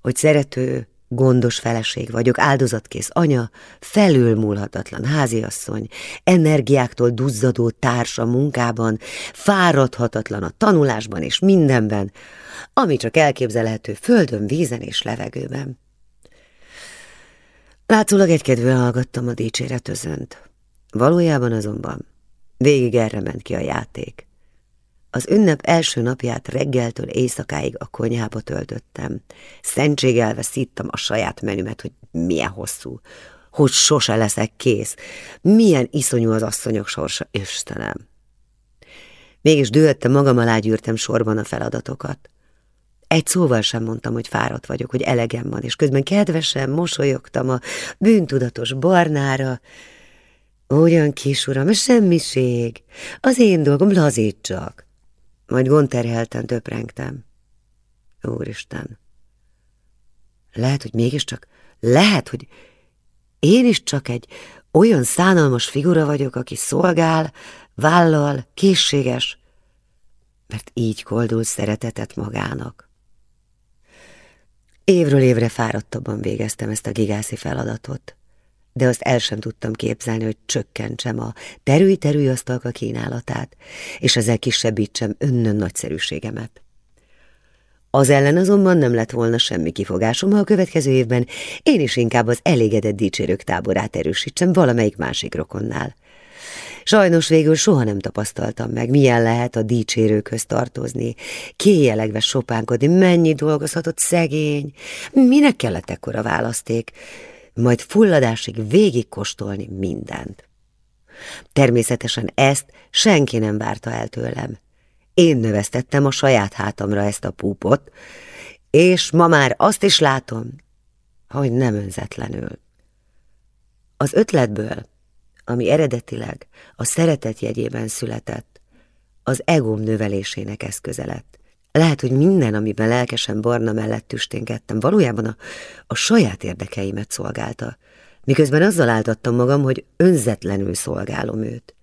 Hogy szerető, Gondos feleség vagyok, áldozatkész anya, felülmúlhatatlan háziasszony, energiáktól duzzadó társa munkában, fáradhatatlan a tanulásban és mindenben, ami csak elképzelhető földön, vízen és levegőben. Látszólag egykedvűen hallgattam a dicséretözönt. Valójában azonban végig erre ment ki a játék. Az ünnep első napját reggeltől éjszakáig a konyhába töltöttem. Szentségelve szittam a saját menümet, hogy milyen hosszú, hogy sose leszek kész. Milyen iszonyú az asszonyok sorsa, Istenem! Mégis dühöttem magam alá gyűrtem sorban a feladatokat. Egy szóval sem mondtam, hogy fáradt vagyok, hogy elegem van, és közben kedvesen mosolyogtam a bűntudatos barnára. Ugyan kis uram, semmiség, az én dolgom lazítsak. Majd gondterhelten töprengtem. Úristen! Lehet, hogy mégiscsak, lehet, hogy én is csak egy olyan szánalmas figura vagyok, aki szolgál, vállal, készséges, mert így koldul szeretetet magának. Évről évre fáradtabban végeztem ezt a gigászi feladatot de azt el sem tudtam képzelni, hogy csökkentsem a terülj-terülj asztalka kínálatát, és ezzel kisebbítsem önnön nagyszerűségemet. Az ellen azonban nem lett volna semmi kifogásom, ha a következő évben én is inkább az elégedett dicsérők táborát erősítsem valamelyik másik rokonnál. Sajnos végül soha nem tapasztaltam meg, milyen lehet a dicsérőkhöz tartozni, kéjelegve sopánkodni, mennyi dolgozhatott szegény, minek kellett ekkora választék, majd fulladásig végigkóstolni mindent. Természetesen ezt senki nem várta el tőlem. Én növesztettem a saját hátamra ezt a púpot, és ma már azt is látom, hogy nem önzetlenül. Az ötletből ami eredetileg a szeretet jegyében született, az egóm növelésének eszköze lett. Lehet, hogy minden, amiben lelkesen barna mellett tüsténkedtem, valójában a, a saját érdekeimet szolgálta, miközben azzal áltattam magam, hogy önzetlenül szolgálom őt.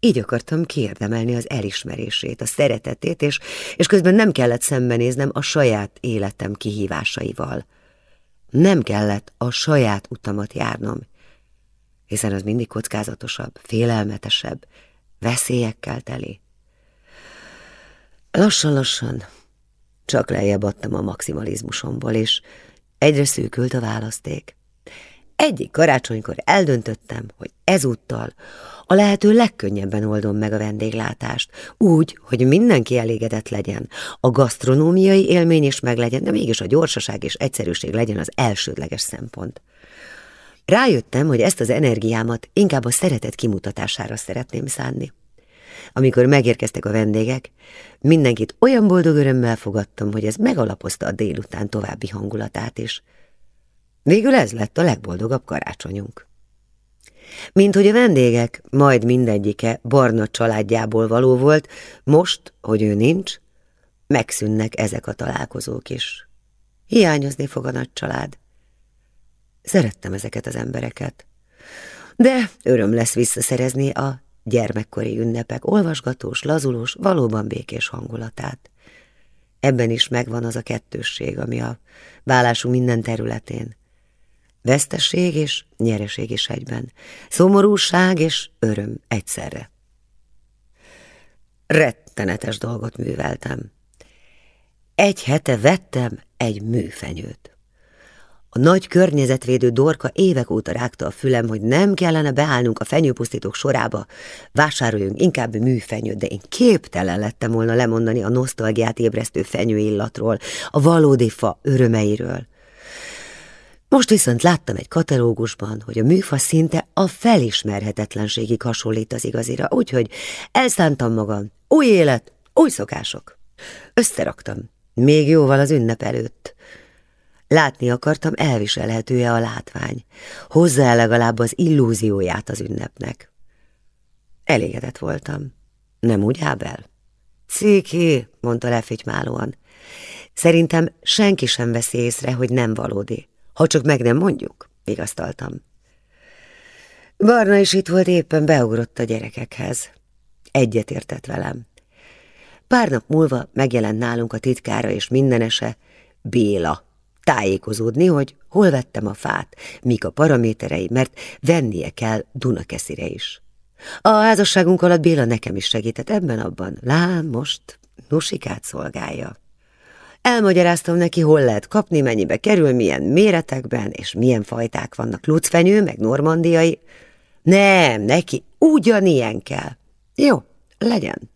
Így akartam kiérdemelni az elismerését, a szeretetét, és, és közben nem kellett szembenéznem a saját életem kihívásaival. Nem kellett a saját utamat járnom, hiszen az mindig kockázatosabb, félelmetesebb, veszélyekkel teli. Lassan-lassan csak lejjebb adtam a maximalizmusomból, és egyre szűkült a választék. Egyik karácsonykor eldöntöttem, hogy ezúttal a lehető legkönnyebben oldom meg a vendéglátást, úgy, hogy mindenki elégedett legyen, a gasztronómiai élmény is meglegyen, de mégis a gyorsaság és egyszerűség legyen az elsődleges szempont. Rájöttem, hogy ezt az energiámat inkább a szeretet kimutatására szeretném szánni. Amikor megérkeztek a vendégek, mindenkit olyan boldog örömmel fogadtam, hogy ez megalapozta a délután további hangulatát is. Végül ez lett a legboldogabb karácsonyunk. Mint hogy a vendégek, majd mindegyike barna családjából való volt, most, hogy ő nincs, megszűnnek ezek a találkozók is. Hiányozni fog a nagy család. Szerettem ezeket az embereket. De öröm lesz visszaszerezni a gyermekkori ünnepek olvasgatós, lazulós, valóban békés hangulatát. Ebben is megvan az a kettősség, ami a vállásunk minden területén. Vesztesség és nyereség is egyben, szomorúság és öröm egyszerre. Rettenetes dolgot műveltem. Egy hete vettem egy műfenyőt. A nagy környezetvédő dorka évek óta rágta a fülem, hogy nem kellene beállnunk a fenyőpusztítók sorába, vásároljunk inkább műfenyőt, de én képtelen lettem volna lemondani a nosztalgiát ébresztő fenyőillatról, a valódi fa örömeiről. Most viszont láttam egy katalógusban, hogy a műfa szinte a felismerhetetlenségig hasonlít az igazira, úgyhogy elszántam magam. Új élet, új szokások. Összeraktam, még jóval az ünnep előtt. Látni akartam, elviselhető-e a látvány. Hozzá legalább az illúzióját az ünnepnek. Elégedett voltam. Nem úgy, Ábel? Ciki, mondta lefitymálóan. Szerintem senki sem veszi észre, hogy nem valódi. Ha csak meg nem mondjuk, vigasztaltam. Barna is itt volt, éppen beugrott a gyerekekhez. Egyet értett velem. Pár nap múlva megjelent nálunk a titkára és mindenese, Béla tájékozódni, hogy hol vettem a fát, mik a paraméterei, mert vennie kell Dunakeszire is. A házasságunk alatt Béla nekem is segített ebben-abban. Lám, most Nusikát szolgálja. Elmagyaráztam neki, hol lehet kapni, mennyibe kerül, milyen méretekben, és milyen fajták vannak. Lucfenyő, meg normandiai. Nem, neki ugyanilyen kell. Jó, legyen.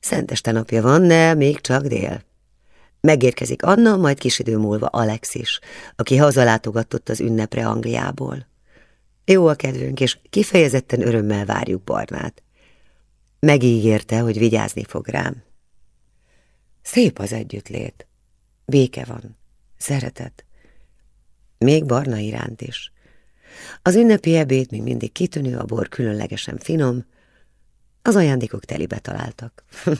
Szenteste napja van, de még csak dél. Megérkezik Anna, majd kis idő múlva Alex is, aki hazalátogatott az ünnepre Angliából. Jó a kedvünk, és kifejezetten örömmel várjuk Barnát. Megígérte, hogy vigyázni fog rám. Szép az együttlét. Béke van, szeretet. Még Barna iránt is. Az ünnepi ebéd még mindig kitűnő, a bor különlegesen finom, az ajándékok telibe találtak.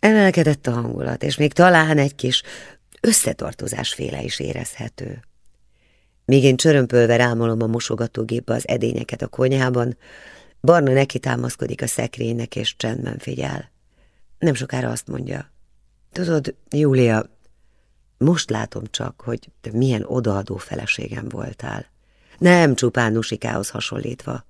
Emelkedett a hangulat, és még talán egy kis összetartozásféle is érezhető. Míg én csörömpölve rámolom a mosogatógépbe az edényeket a konyhában, Barna neki támaszkodik a szekrénynek, és csendben figyel. Nem sokára azt mondja, tudod, Júlia, most látom csak, hogy te milyen odaadó feleségem voltál. Nem csupán Nusikához hasonlítva.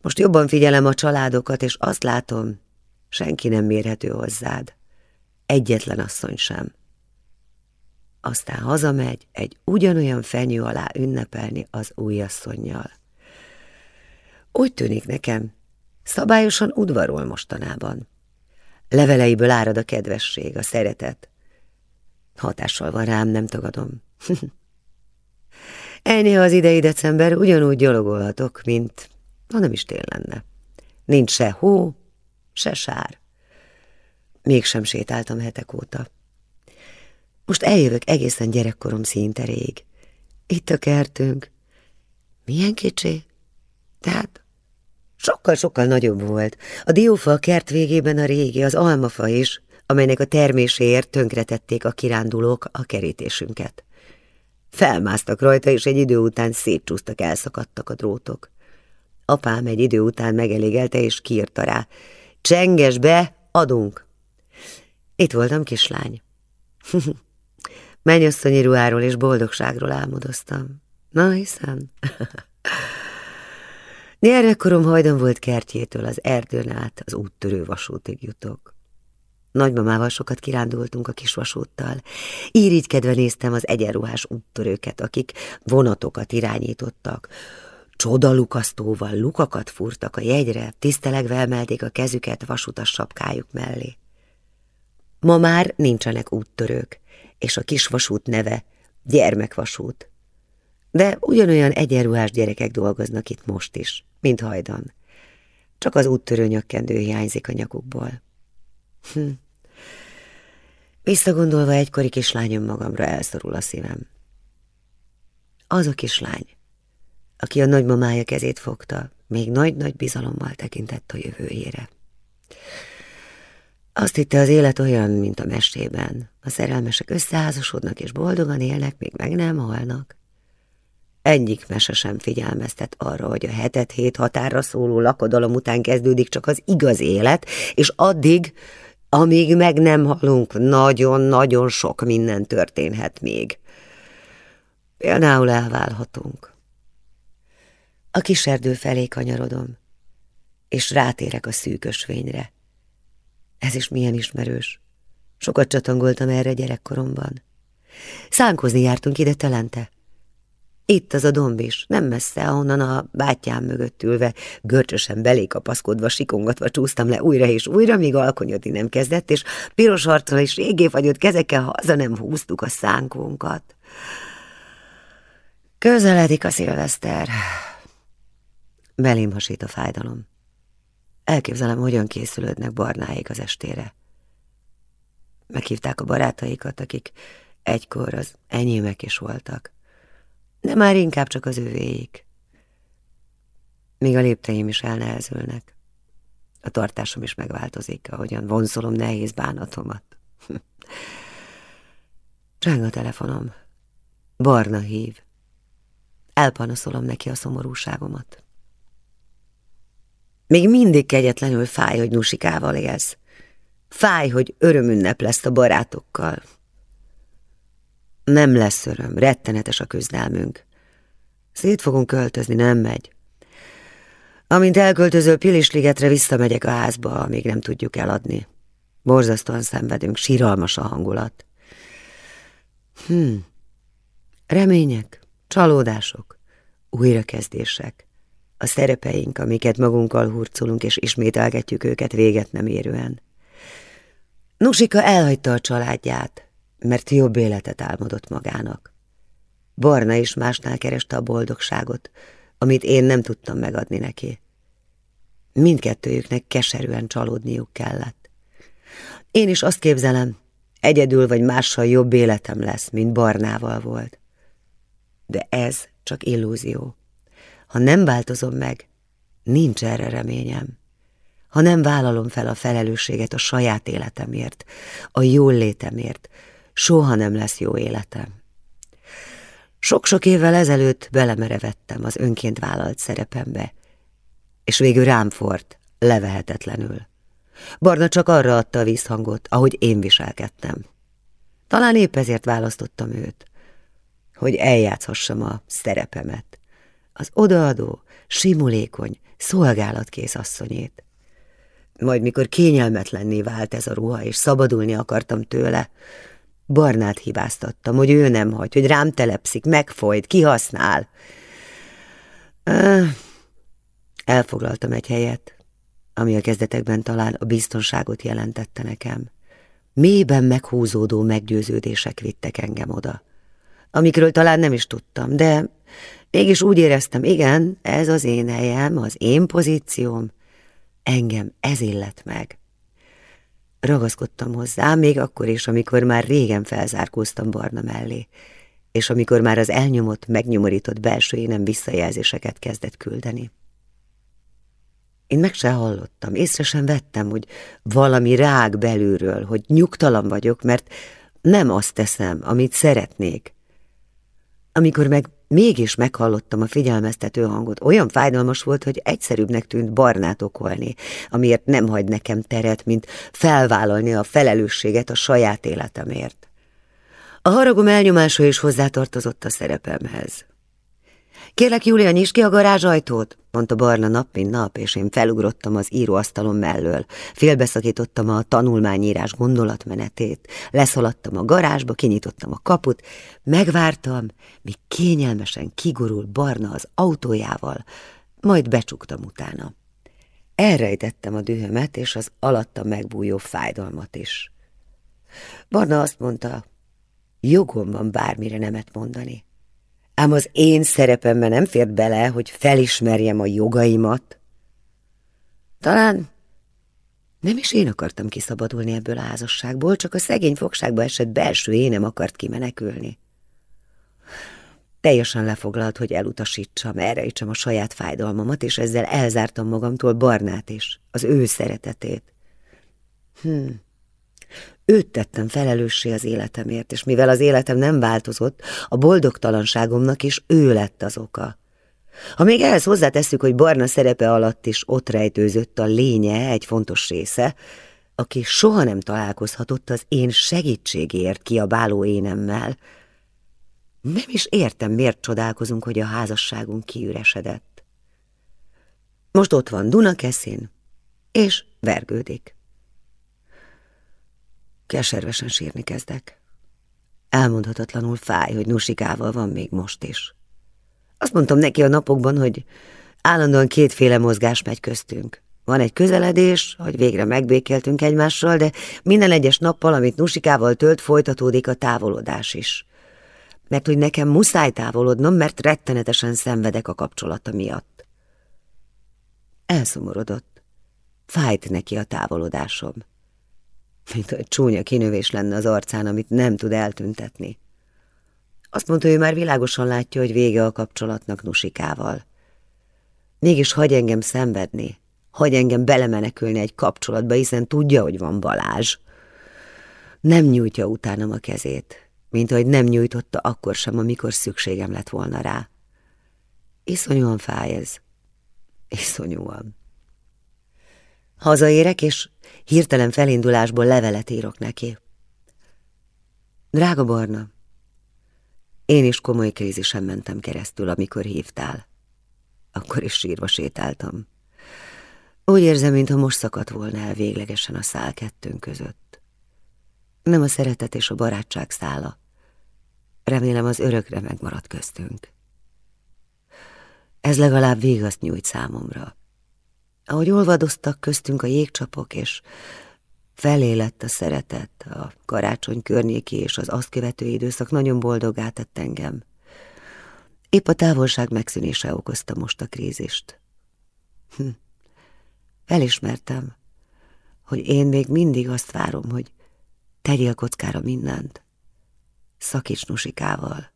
Most jobban figyelem a családokat, és azt látom, Senki nem mérhető hozzád. Egyetlen asszony sem. Aztán hazamegy egy ugyanolyan fenyő alá ünnepelni az új asszonynal. Úgy tűnik nekem, szabályosan udvarol mostanában. Leveleiből árad a kedvesség, a szeretet. Hatással van rám, nem tagadom. Ennyi az idei december ugyanúgy gyalogolhatok, mint ha nem is tél lenne. Nincs se hó, se sár. Mégsem sétáltam hetek óta. Most eljövök egészen gyerekkorom színteréig. Itt a kertünk. Milyen kicsi? Tehát sokkal-sokkal nagyobb volt. A diófa a kert végében a régi, az almafa is, amelynek a terméséért tönkretették a kirándulók a kerítésünket. Felmásztak rajta, és egy idő után szétcsúsztak, elszakadtak a drótok. Apám egy idő után megelégelte, és kiírta rá. Csenges be, adunk! Itt voltam kislány. Mennyasszonyi ruháról és boldogságról álmodoztam. Na, hiszen... Gyerekkorom hajdan volt kertjétől az erdőn át az úttörő vasútig jutok. Nagymamával sokat kirándultunk a kisvasúttal. Irigykedve néztem az egyenruhás úttörőket, akik vonatokat irányítottak. Csoda lukasztóval lukakat fúrtak a jegyre, tisztelegve emelték a kezüket vasutas sapkájuk mellé. Ma már nincsenek úttörők, és a kisvasút neve gyermekvasút. De ugyanolyan egyenruhás gyerekek dolgoznak itt most is, mint hajdan. Csak az úttörő nyökkendő hiányzik a nyakukból. Hm. Visszagondolva egykori kislányom magamra elszorul a szívem. Az a kislány, aki a nagymamája kezét fogta, még nagy-nagy bizalommal tekintett a jövőjére. Azt hitte az élet olyan, mint a mestében. A szerelmesek összeházasodnak és boldogan élnek, még meg nem halnak. Egyik mese sem figyelmeztet arra, hogy a hetet hét határra szóló lakodalom után kezdődik csak az igaz élet, és addig, amíg meg nem halunk, nagyon-nagyon sok minden történhet még. Például elválhatunk. A kis erdő felé kanyarodom, és rátérek a szűkösvényre. Ez is milyen ismerős. Sokat csatangoltam erre gyerekkoromban. Szánkozni jártunk ide telente. Itt az a domb is, nem messze, ahonnan a bátyám mögött ülve, görcsösen belékapaszkodva, sikongatva csúsztam le újra és újra, míg alkonyodni nem kezdett, és piros arccal és régé fagyott kezekkel haza nem húztuk a szánkónkat. Közeledik a szilveszter. Belém hasít a fájdalom. Elképzelem, hogyan készülődnek barnáik az estére. Meghívták a barátaikat, akik egykor az enyémek is voltak, de már inkább csak az övéik. Még a lépteim is elnehezülnek. A tartásom is megváltozik, ahogyan vonzolom nehéz bánatomat. Csáng a telefonom. Barna hív. Elpanaszolom neki a szomorúságomat. Még mindig kegyetlenül fáj, hogy Nusikával élsz. Fáj, hogy örömünnep lesz a barátokkal. Nem lesz öröm, rettenetes a küzdelmünk. Szét fogunk költözni, nem megy. Amint elköltözöl Pilisligetre, visszamegyek a házba, amíg nem tudjuk eladni. Borzasztóan szenvedünk, síralmas a hangulat. Hm. Remények, csalódások, újrakezdések. A szerepeink, amiket magunkkal hurcolunk, és ismételgetjük őket véget nem érően. Nusika elhagyta a családját, mert jobb életet álmodott magának. Barna is másnál kereste a boldogságot, amit én nem tudtam megadni neki. Mindkettőjüknek keserűen csalódniuk kellett. Én is azt képzelem, egyedül vagy mással jobb életem lesz, mint Barnával volt. De ez csak illúzió. Ha nem változom meg, nincs erre reményem. Ha nem vállalom fel a felelősséget a saját életemért, a jól létemért, soha nem lesz jó életem. Sok-sok évvel ezelőtt belemerevettem az önként vállalt szerepembe, és végül rám fort, levehetetlenül. Barna csak arra adta a vízhangot, ahogy én viselkedtem. Talán épp ezért választottam őt, hogy eljátszhassam a szerepemet az odaadó, simulékony, szolgálatkész asszonyét. Majd mikor kényelmetlenné vált ez a ruha, és szabadulni akartam tőle, Barnát hibáztattam, hogy ő nem hagy, hogy rám telepszik, megfojt, kihasznál. Elfoglaltam egy helyet, ami a kezdetekben talán a biztonságot jelentette nekem. Mélyben meghúzódó meggyőződések vittek engem oda, amikről talán nem is tudtam, de Mégis úgy éreztem, igen, ez az én helyem, az én pozícióm, engem ez illet meg. Ragaszkodtam hozzá, még akkor is, amikor már régen felzárkóztam barna mellé, és amikor már az elnyomott, megnyomorított belső énem visszajelzéseket kezdett küldeni. Én meg se hallottam, észre sem vettem, hogy valami rág belülről, hogy nyugtalan vagyok, mert nem azt teszem, amit szeretnék. Amikor meg mégis meghallottam a figyelmeztető hangot, olyan fájdalmas volt, hogy egyszerűbbnek tűnt barnát okolni, amiért nem hagy nekem teret, mint felvállalni a felelősséget a saját életemért. A haragom elnyomása is hozzátartozott a szerepemhez. Kérlek, Júlia, nyisd ki a garázsajtót, mondta Barna nap, mint nap, és én felugrottam az íróasztalon mellől. Félbeszakítottam a tanulmányírás gondolatmenetét, leszaladtam a garázsba, kinyitottam a kaput, megvártam, míg kényelmesen kigurul Barna az autójával, majd becsuktam utána. Elrejtettem a dühömet és az alatta megbújó fájdalmat is. Barna azt mondta, jogom van bármire nemet mondani. Ám az én szerepemben nem fért bele, hogy felismerjem a jogaimat. Talán nem is én akartam kiszabadulni ebből a házasságból, csak a szegény fogságba esett belső énem akart kimenekülni. Teljesen lefoglalt, hogy elutasítsam, elrejtsem a saját fájdalmamat, és ezzel elzártam magamtól Barnát is, az ő szeretetét. Hm. Őt tettem felelőssé az életemért, és mivel az életem nem változott, a boldogtalanságomnak is ő lett az oka. Ha még ehhez hozzátesszük, hogy barna szerepe alatt is ott rejtőzött a lénye egy fontos része, aki soha nem találkozhatott az én segítségért kiabáló énemmel, nem is értem, miért csodálkozunk, hogy a házasságunk kiüresedett. Most ott van Dunakeszin, és vergődik. Keservesen sírni kezdek. Elmondhatatlanul fáj, hogy Nusikával van még most is. Azt mondtam neki a napokban, hogy állandóan kétféle mozgás megy köztünk. Van egy közeledés, hogy végre megbékéltünk egymással, de minden egyes nappal, amit Nusikával tölt, folytatódik a távolodás is. Mert hogy nekem muszáj távolodnom, mert rettenetesen szenvedek a kapcsolata miatt. Elszomorodott. Fájt neki a távolodásom mint hogy csúnya kinövés lenne az arcán, amit nem tud eltüntetni. Azt mondta, ő már világosan látja, hogy vége a kapcsolatnak Nusikával. Mégis hagy engem szenvedni, hagy engem belemenekülni egy kapcsolatba, hiszen tudja, hogy van Balázs. Nem nyújtja utánam a kezét, mint ahogy nem nyújtotta akkor sem, amikor szükségem lett volna rá. Iszonyúan fáj ez. Iszonyúan. Hazaérek, és hirtelen felindulásból levelet írok neki. Drága Barna, én is komoly krízisen mentem keresztül, amikor hívtál. Akkor is sírva sétáltam. Úgy érzem, mintha most szakadt volna el véglegesen a szál kettőnk között. Nem a szeretet és a barátság szála. Remélem az örökre megmaradt köztünk. Ez legalább végaszt nyújt számomra. Ahogy olvadoztak köztünk a jégcsapok, és felé lett a szeretet, a karácsony környéki és az azt követő időszak nagyon boldogá tett engem. Épp a távolság megszűnése okozta most a krízist. Hm. Elismertem, hogy én még mindig azt várom, hogy tegyél kockára mindent. Szakíts nusikával,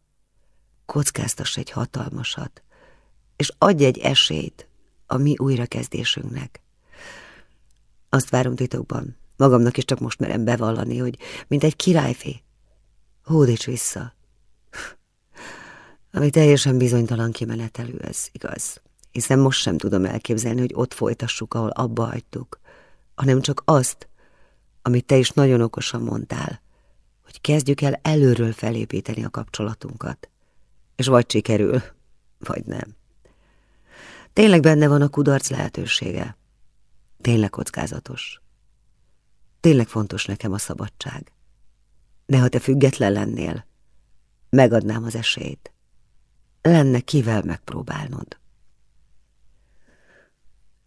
kockáztass egy hatalmasat, és adj egy esélyt, a mi újrakezdésünknek. Azt várom titokban, magamnak is csak most merem bevallani, hogy mint egy királyfi, hódíts vissza. Ami teljesen bizonytalan kimenetelő, ez igaz. Hiszen most sem tudom elképzelni, hogy ott folytassuk, ahol abba hagytuk, hanem csak azt, amit te is nagyon okosan mondtál, hogy kezdjük el előről felépíteni a kapcsolatunkat. És vagy sikerül, vagy nem. Tényleg benne van a kudarc lehetősége. Tényleg kockázatos. Tényleg fontos nekem a szabadság. De ha te független lennél, megadnám az esélyt. Lenne kivel megpróbálnod.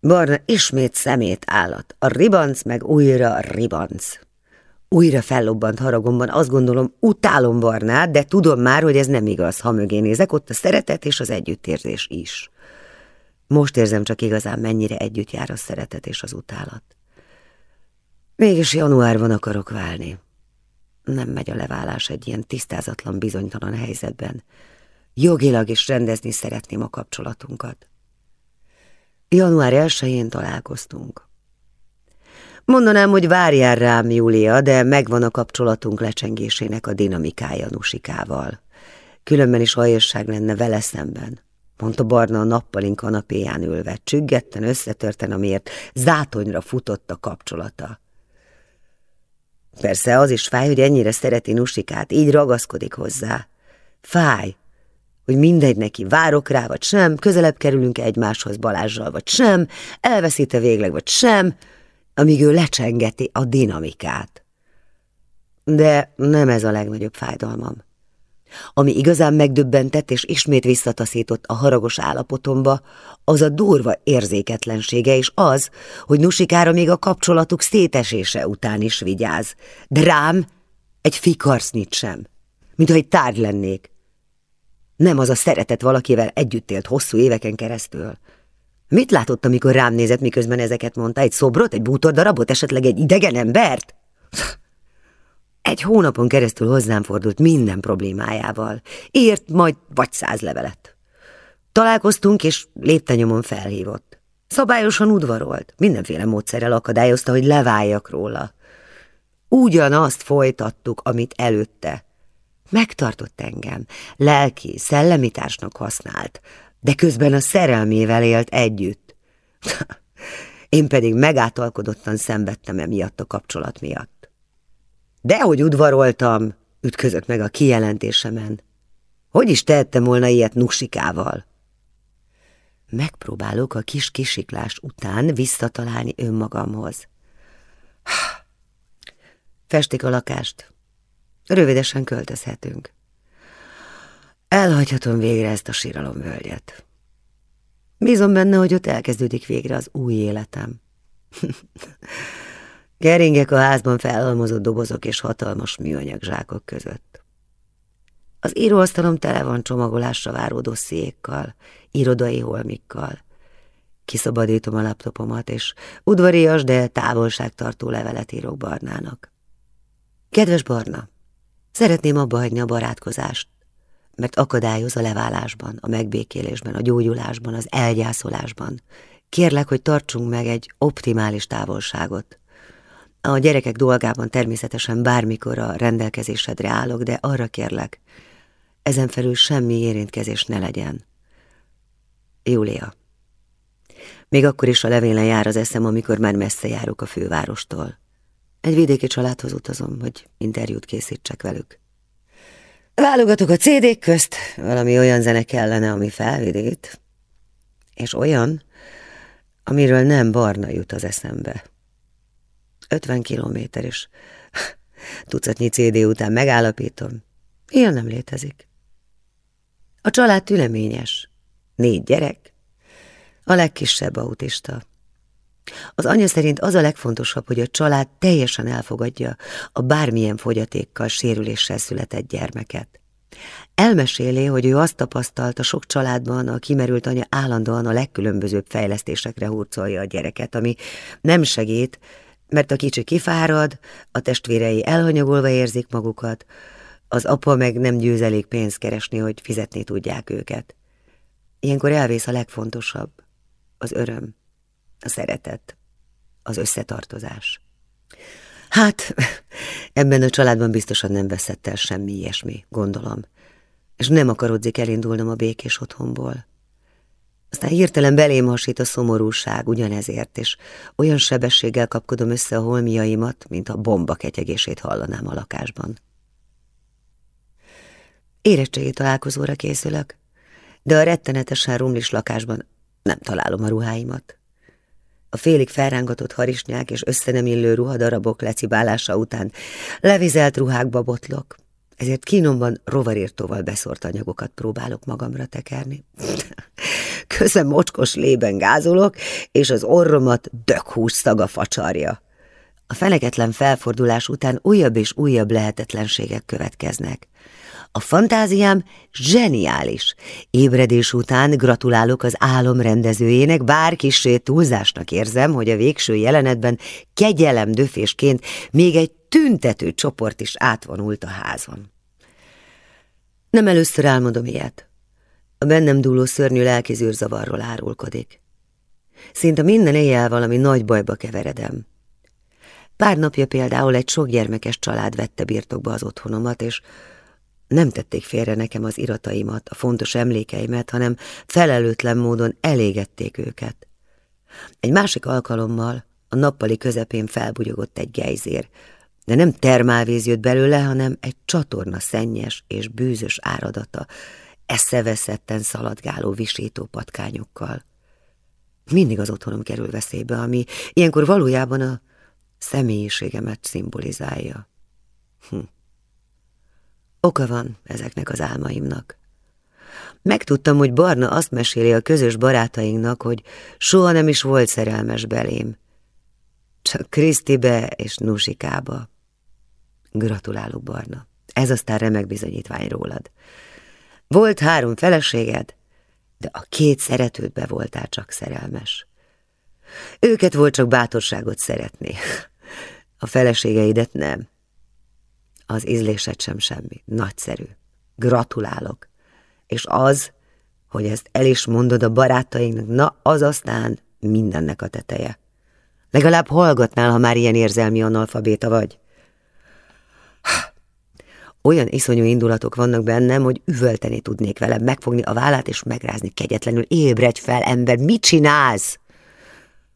Barna ismét szemét állat. A ribanc meg újra a ribanc. Újra fellobbant haragomban, azt gondolom, utálom Barnát, de tudom már, hogy ez nem igaz, ha mögé nézek, ott a szeretet és az együttérzés is. Most érzem csak igazán, mennyire együtt jár a szeretet és az utálat. Mégis januárban akarok válni. Nem megy a leválás egy ilyen tisztázatlan, bizonytalan helyzetben. Jogilag is rendezni szeretném a kapcsolatunkat. Január 1-én találkoztunk. Mondanám, hogy várjál rám, Júlia, de megvan a kapcsolatunk lecsengésének a dinamikája Nusikával. Különben is aljasság lenne vele szemben. Mondta Barna a nappalin kanapéján ülve, csüggetten, összetörten, amiért zátonyra futott a kapcsolata. Persze az is fáj, hogy ennyire szereti Nusikát, így ragaszkodik hozzá. Fáj, hogy mindegy neki, várok rá, vagy sem, közelebb kerülünk -e egymáshoz Balázsral, vagy sem, elveszíte végleg, vagy sem, amíg ő lecsengeti a dinamikát. De nem ez a legnagyobb fájdalmam. Ami igazán megdöbbentett és ismét visszataszított a haragos állapotomba, az a durva érzéketlensége és az, hogy Nusikára még a kapcsolatuk szétesése után is vigyáz. De rám egy fikarsznyit sem, mintha egy tárgy lennék. Nem az a szeretet valakivel együtt élt hosszú éveken keresztül. Mit látott, amikor rám nézett, miközben ezeket mondta? Egy szobrot, egy bútordarabot, esetleg egy idegen embert? Egy hónapon keresztül hozzám fordult minden problémájával. Írt majd vagy száz levelet. Találkoztunk, és léptenyomon felhívott. Szabályosan udvarolt, mindenféle módszerrel akadályozta, hogy leváljak róla. Ugyanazt folytattuk, amit előtte. Megtartott engem, lelki, szellemításnak használt, de közben a szerelmével élt együtt. Én pedig megátalkodottan szenvedtem emiatt a kapcsolat miatt. Dehogy udvaroltam, ütközött meg a kijelentésemen. Hogy is tehettem volna ilyet Nusikával? Megpróbálok a kis kisiklás után visszatalálni önmagamhoz. Festik a lakást. Rövidesen költözhetünk. Elhagyhatom végre ezt a síralomvölgyet. Bízom benne, hogy ott elkezdődik végre az új életem. Keringek a házban felhalmozott dobozok és hatalmas műanyag zsákok között. Az íróasztalom tele van csomagolásra váró dossziékkal, irodai holmikkal. Kiszabadítom a laptopomat, és udvarias, de távolságtartó levelet írok Barnának. Kedves Barna, szeretném abba hagyni a barátkozást, mert akadályoz a leválásban, a megbékélésben, a gyógyulásban, az elgyászolásban. Kérlek, hogy tartsunk meg egy optimális távolságot. A gyerekek dolgában természetesen bármikor a rendelkezésedre állok, de arra kérlek, ezen felül semmi érintkezés ne legyen. Júlia. Még akkor is a levélen jár az eszem, amikor már messze járok a fővárostól. Egy vidéki családhoz utazom, hogy interjút készítsek velük. Válogatok a CD-k közt, valami olyan zene kellene, ami felvidít, és olyan, amiről nem barna jut az eszembe. 50 kilométer is. Tucatnyi CD után megállapítom, ilyen nem létezik. A család tüleményes, négy gyerek, a legkisebb autista. Az anya szerint az a legfontosabb, hogy a család teljesen elfogadja a bármilyen fogyatékkal, sérüléssel született gyermeket. Elmeséli, hogy ő azt tapasztalta sok családban, a kimerült anya állandóan a legkülönbözőbb fejlesztésekre hurcolja a gyereket, ami nem segít, mert a kicsi kifárad, a testvérei elhanyagolva érzik magukat, az apa meg nem győz elég pénzt keresni, hogy fizetni tudják őket. Ilyenkor elvész a legfontosabb, az öröm a szeretet, az összetartozás. Hát, ebben a családban biztosan nem veszett el semmi ilyesmi, gondolom, és nem akarodzik elindulnom a békés otthonból. Aztán hirtelen belém hasít a szomorúság ugyanezért, és olyan sebességgel kapkodom össze a holmiaimat, mint a bomba ketyegését hallanám a lakásban. Érettségi találkozóra készülök, de a rettenetesen rumlis lakásban nem találom a ruháimat. A félig felrángatott harisnyák és összenemillő ruhadarabok lecibálása után levizelt ruhákba botlok, ezért kínomban rovarírtóval beszort anyagokat próbálok magamra tekerni. Közben mocskos lében gázolok, és az orromat dökhús szaga facsarja. A feneketlen felfordulás után újabb és újabb lehetetlenségek következnek. A fantáziám zseniális. Ébredés után gratulálok az álom rendezőjének, bár kissé túlzásnak érzem, hogy a végső jelenetben kegyelem döfésként még egy tüntető csoport is átvonult a házon. Nem először álmodom ilyet. A bennem dúló szörnyű lelkizűrzavarról árulkodik. Szinte minden éjjel valami nagy bajba keveredem. Pár napja például egy sok gyermekes család vette birtokba az otthonomat, és nem tették félre nekem az irataimat, a fontos emlékeimet, hanem felelőtlen módon elégették őket. Egy másik alkalommal a nappali közepén felbugyogott egy gejzér, de nem termálvíz jött belőle, hanem egy csatorna szennyes és bűzös áradata, eszeveszetten szaladgáló visító patkányokkal. Mindig az otthonom kerül veszélybe, ami ilyenkor valójában a személyiségemet szimbolizálja. Hm. Oka van ezeknek az álmaimnak. Megtudtam, hogy Barna azt meséli a közös barátainknak, hogy soha nem is volt szerelmes belém. Csak Krisztibe és Nusikába. Gratulálok, Barna. Ez aztán remek bizonyítvány rólad. Volt három feleséged, de a két szeretődbe voltál csak szerelmes. Őket volt csak bátorságot szeretni. A feleségeidet nem. Az ízlésed sem semmi. Nagyszerű. Gratulálok. És az, hogy ezt el is mondod a barátainknak, na az aztán mindennek a teteje. Legalább hallgatnál, ha már ilyen érzelmi analfabéta vagy. Olyan iszonyú indulatok vannak bennem, hogy üvölteni tudnék vele, megfogni a vállát és megrázni kegyetlenül. Ébredj fel, ember, mit csinálsz?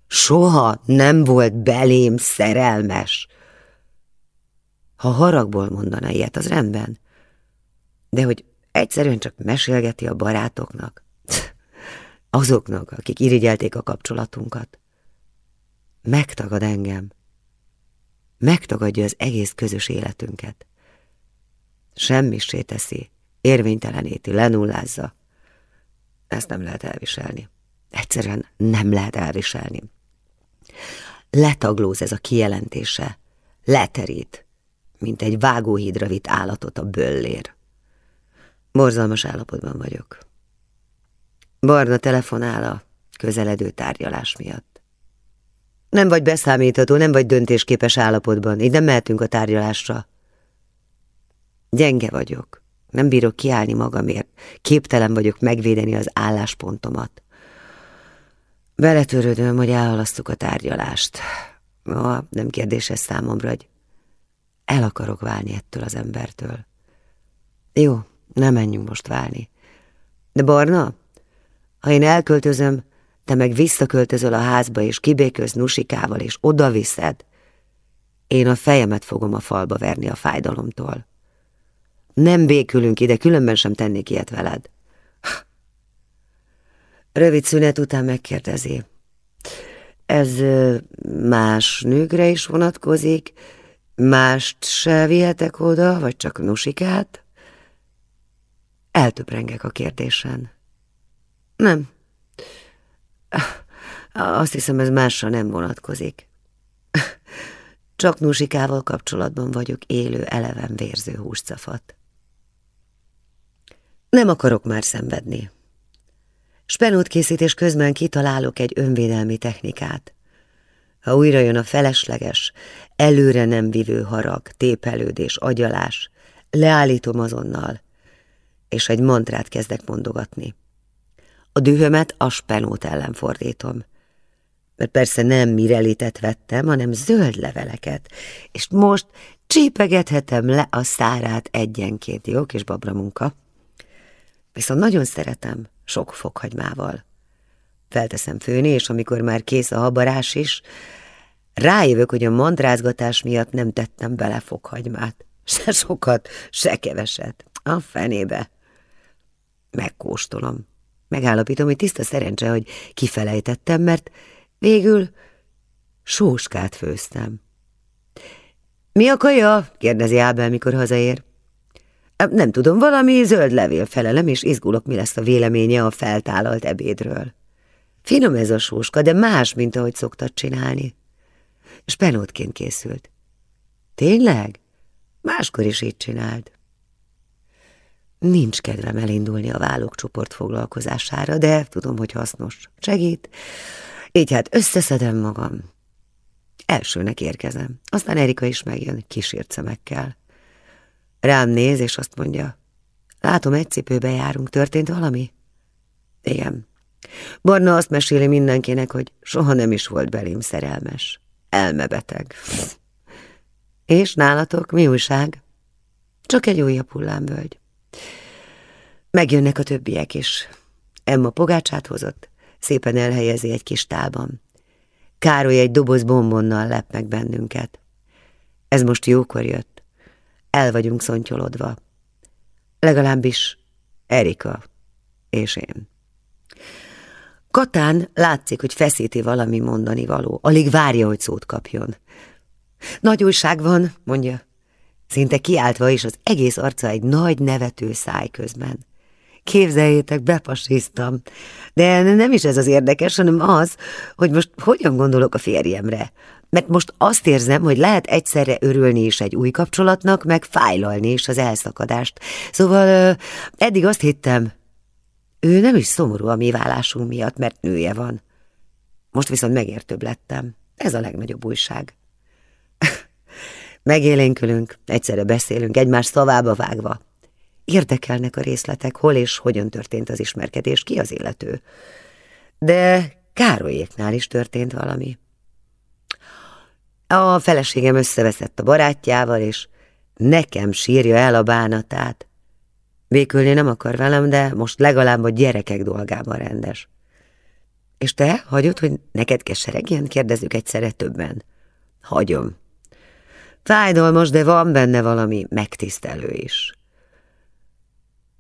Soha nem volt belém szerelmes. Ha haragból mondana ilyet, az rendben. De hogy egyszerűen csak mesélgeti a barátoknak, azoknak, akik irigyelték a kapcsolatunkat. Megtagad engem. Megtagadja az egész közös életünket. Semmisé teszi, érvényteleníti, lenullázza. Ezt nem lehet elviselni. Egyszerűen nem lehet elviselni. Letaglóz ez a kijelentése, leterít, mint egy vágóhídra vitt állatot a böllér. Borzalmas állapotban vagyok. Barna telefonál a közeledő tárgyalás miatt. Nem vagy beszámítható, nem vagy döntésképes állapotban, így nem mehetünk a tárgyalásra. Gyenge vagyok, nem bírok kiállni magamért, képtelen vagyok megvédeni az álláspontomat. Beletörődöm, hogy elhalasztuk a tárgyalást. Ma nem kérdés ez számomra, hogy el akarok válni ettől az embertől. Jó, nem menjünk most válni. De Barna, ha én elköltözöm, te meg visszaköltözöl a házba, és kibéköz Nusikával, és oda viszed, én a fejemet fogom a falba verni a fájdalomtól. Nem békülünk ide, különben sem tennék ilyet veled. Rövid szünet után megkérdezi. Ez más nőkre is vonatkozik? Mást se vihetek oda, vagy csak nusikát? Eltöprengek a kérdésen. Nem. Azt hiszem, ez másra nem vonatkozik. Csak nusikával kapcsolatban vagyok élő, eleven vérző húscafat. Nem akarok már szenvedni. Spenót készítés közben kitalálok egy önvédelmi technikát. Ha újra jön a felesleges, előre nem vivő harag, tépelődés, agyalás, leállítom azonnal, és egy mantrát kezdek mondogatni. A dühömet a spenót ellen fordítom. Mert persze nem mirelitet vettem, hanem zöld leveleket, és most csípegethetem le a szárát egyenként. Jó kis babra munka. Viszont nagyon szeretem, sok fokhagymával. Felteszem főni, és amikor már kész a habarás is, rájövök, hogy a mandrázgatás miatt nem tettem bele fokhagymát. Se sokat, se keveset. A fenébe. Megkóstolom. Megállapítom, hogy tiszta szerencse, hogy kifelejtettem, mert végül sóskát főztem. Mi a kaja? kérdezi Ábel, mikor hazaér. Nem tudom, valami zöld levél felelem, és izgulok, mi lesz a véleménye a feltálalt ebédről. Finom ez a sóska, de más, mint ahogy szoktad csinálni. Spenótként készült. Tényleg? Máskor is így csináld. Nincs kedvem elindulni a vállók csoport foglalkozására, de tudom, hogy hasznos. Segít. Így hát összeszedem magam. Elsőnek érkezem. Aztán Erika is megjön kísért szemekkel. Rám néz, és azt mondja, látom, egy cipőbe járunk, történt valami? Igen. Barna azt meséli mindenkinek, hogy soha nem is volt belém szerelmes. Elmebeteg. És nálatok mi újság? Csak egy újabb hullámvölgy. Megjönnek a többiek is. Emma pogácsát hozott, szépen elhelyezi egy kis tálban. Károly egy doboz bombonnal lep meg bennünket. Ez most jókor jött. El vagyunk szontyolodva. Legalábbis Erika és én. Katán látszik, hogy feszíti valami mondani való. Alig várja, hogy szót kapjon. Nagy újság van, mondja. Szinte kiáltva is az egész arca egy nagy nevető száj közben. Képzeljétek, bepasiztam. De nem is ez az érdekes, hanem az, hogy most hogyan gondolok a férjemre. Mert most azt érzem, hogy lehet egyszerre örülni is egy új kapcsolatnak, meg fájlalni is az elszakadást. Szóval eddig azt hittem, ő nem is szomorú a mi válásunk miatt, mert nője van. Most viszont megértőbb lettem. Ez a legnagyobb újság. Megélénkülünk, egyszerre beszélünk, egymás szavába vágva. Érdekelnek a részletek, hol és hogyan történt az ismerkedés, ki az illető. De Károlyéknál is történt valami. A feleségem összeveszett a barátjával, és nekem sírja el a bánatát. Békülni nem akar velem, de most legalább a gyerekek dolgában rendes. És te hagyod, hogy neked keseregjen? Kérdezzük egyszerre többen. Hagyom. Fájdalmas, de van benne valami megtisztelő is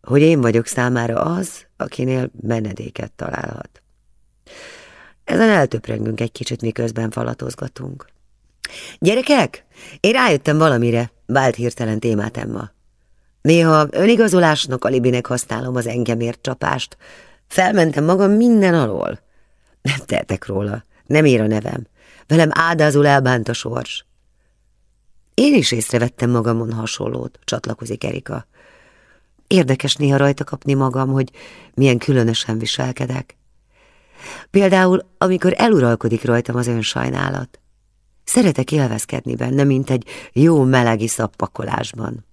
hogy én vagyok számára az, akinél menedéket találhat. Ezen eltöprengünk egy kicsit, miközben falatozgatunk. Gyerekek, én rájöttem valamire, vált hirtelen témát Emma. Néha önigazolásnak alibinek használom az engemért csapást. Felmentem magam minden alól. Nem tehetek róla, nem ér a nevem. Velem áldázul elbánt a sors. Én is észrevettem magamon hasonlót, csatlakozik Erika. Érdekes néha rajta kapni magam, hogy milyen különösen viselkedek. Például, amikor eluralkodik rajtam az önsajnálat. Szeretek élvezkedni benne, mint egy jó melegi szappakolásban.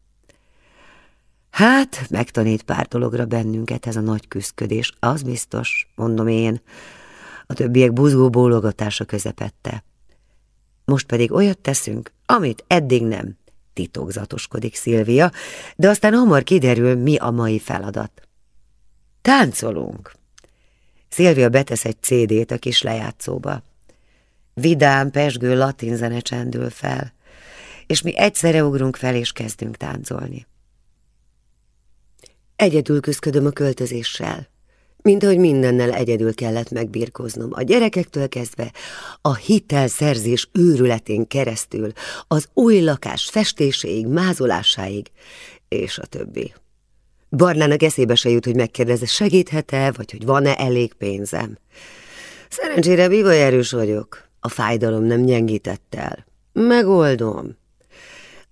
Hát, megtanít pár dologra bennünket ez a nagy küzdködés, az biztos, mondom én, a többiek buzgó bólogatása közepette. Most pedig olyat teszünk, amit eddig nem titokzatoskodik Szilvia, de aztán hamar kiderül, mi a mai feladat. Táncolunk. Szilvia betesz egy CD-t a kis lejátszóba. Vidám, pesgő latin zene csendül fel, és mi egyszerre ugrunk fel, és kezdünk táncolni. Egyedül küzdködöm a költözéssel mint ahogy mindennel egyedül kellett megbírkoznom, a gyerekektől kezdve, a hitelszerzés őrületén keresztül, az új lakás festéséig, mázolásáig, és a többi. Barnának eszébe se jut, hogy megkérdezze, segíthet-e, vagy hogy van-e elég pénzem. Szerencsére bivaj erős vagyok, a fájdalom nem gyengített el. Megoldom.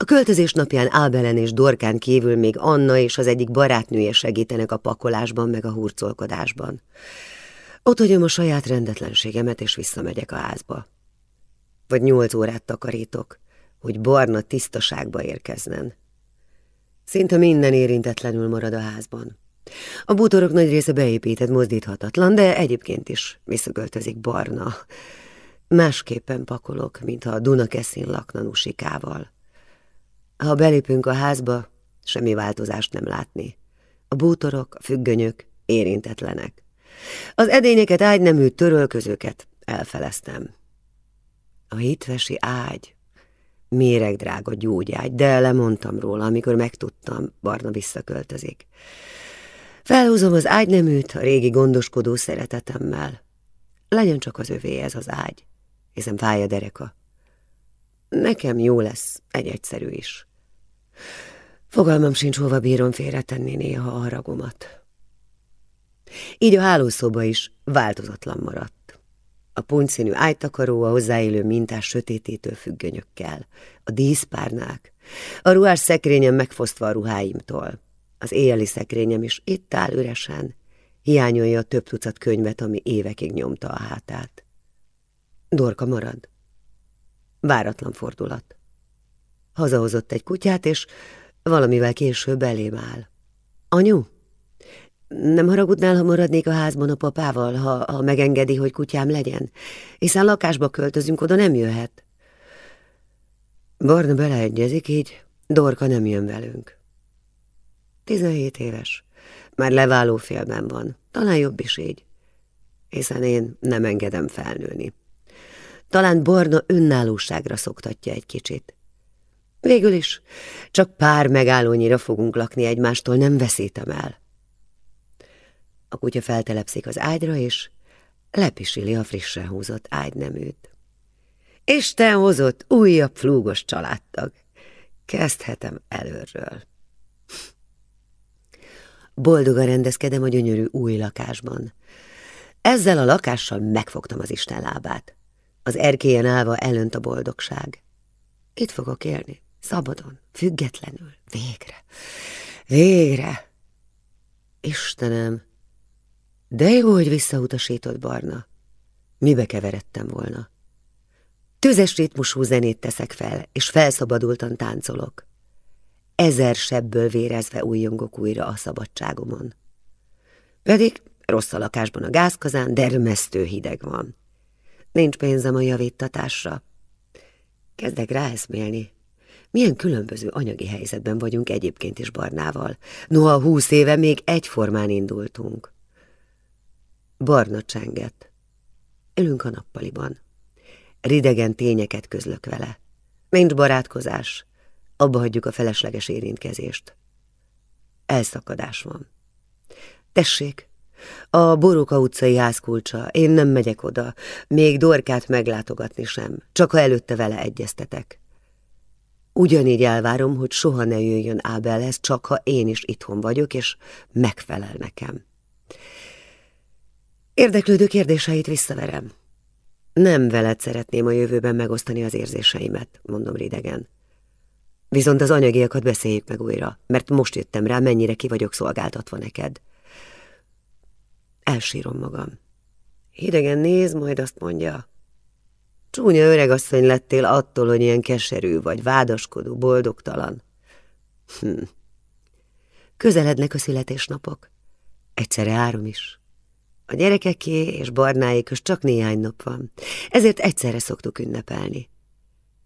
A költözés napján Ábelen és Dorkán kívül még Anna és az egyik barátnője segítenek a pakolásban meg a hurcolkodásban. Ott hagyom a saját rendetlenségemet, és visszamegyek a házba. Vagy nyolc órát takarítok, hogy barna tisztaságba érkeznen. Szinte minden érintetlenül marad a házban. A bútorok nagy része beépített, mozdíthatatlan, de egyébként is visszaköltözik barna. Másképpen pakolok, mintha a Dunakeszin lakna nusikával. Ha belépünk a házba, semmi változást nem látni. A bútorok, a függönyök érintetlenek. Az edényeket, ágynemű törölközőket elfeleztem. A hitvesi ágy, méregdrága gyógyágy, de lemondtam róla, amikor megtudtam, Barna visszaköltözik. Felhúzom az ágyneműt a régi gondoskodó szeretetemmel. Legyen csak az övé ez az ágy, hiszen fáj a dereka. Nekem jó lesz, egy egyszerű is. Fogalmam sincs, hova bírom félretenni néha a haragomat. Így a hálószoba is változatlan maradt. A pontszínű ájtakaró a hozzáélő mintás sötétítő függönyökkel, a díszpárnák, a ruhás szekrényen megfosztva a ruháimtól, Az éjjeli szekrényem is itt áll üresen, hiányolja a több tucat könyvet, ami évekig nyomta a hátát. Dorka marad. Váratlan fordulat. Hazahozott egy kutyát, és valamivel később elém áll. Anyu, nem haragudnál, ha maradnék a házban a papával, ha, ha megengedi, hogy kutyám legyen? Hiszen lakásba költözünk, oda nem jöhet. Barna beleegyezik, így Dorka nem jön velünk. Tizenhét éves. Már leváló félben van. Talán jobb is így. Hiszen én nem engedem felnőni. Talán Barna önállóságra szoktatja egy kicsit. Végül is, csak pár megállónyira fogunk lakni egymástól, nem veszítem el. A kutya feltelepszik az ágyra, és lepisili a frissen húzott ágyneműt. Isten hozott újabb flúgos családtag. Kezdhetem előről. Boldogan rendezkedem a gyönyörű új lakásban. Ezzel a lakással megfogtam az Isten lábát. Az erkélyen állva elönt a boldogság. Itt fogok élni, szabadon, függetlenül, végre, végre. Istenem, de jó, hogy visszautasított Barna. Mibe keveredtem volna? Tüzes ritmusú zenét teszek fel, és felszabadultan táncolok. Ezer sebből vérezve újjongok újra a szabadságomon. Pedig rossz a lakásban a gázkazán, dermesztő hideg van. Nincs pénzem a javítatásra. Kezdek ráeszmélni. Milyen különböző anyagi helyzetben vagyunk egyébként is Barnával. Noha húsz éve még egyformán indultunk. Barna csenget. Ülünk a nappaliban. Ridegen tényeket közlök vele. Nincs barátkozás. Abba hagyjuk a felesleges érintkezést. Elszakadás van. Tessék, a Boróka utcai házkulcsa, én nem megyek oda, még Dorkát meglátogatni sem, csak ha előtte vele egyeztetek. Ugyanígy elvárom, hogy soha ne jöjjön Ábelhez, csak ha én is itthon vagyok, és megfelel nekem. Érdeklődő kérdéseit visszaverem. Nem veled szeretném a jövőben megosztani az érzéseimet, mondom ridegen. Viszont az anyagiakat beszéljük meg újra, mert most jöttem rá, mennyire ki vagyok szolgáltatva neked. Elsírom magam. Hidegen néz, majd azt mondja. Csúnya öregasszony lettél attól, hogy ilyen keserű vagy, vádaskodó, boldogtalan. Hm. Közelednek a születésnapok. Egyszerre árom is. A gyerekeké és barnáé köz csak néhány nap van, ezért egyszerre szoktuk ünnepelni.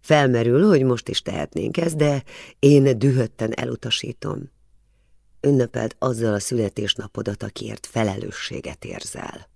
Felmerül, hogy most is tehetnénk ezt, de én dühötten elutasítom. Ünnepelt azzal a születésnapodat, akiért felelősséget érzel.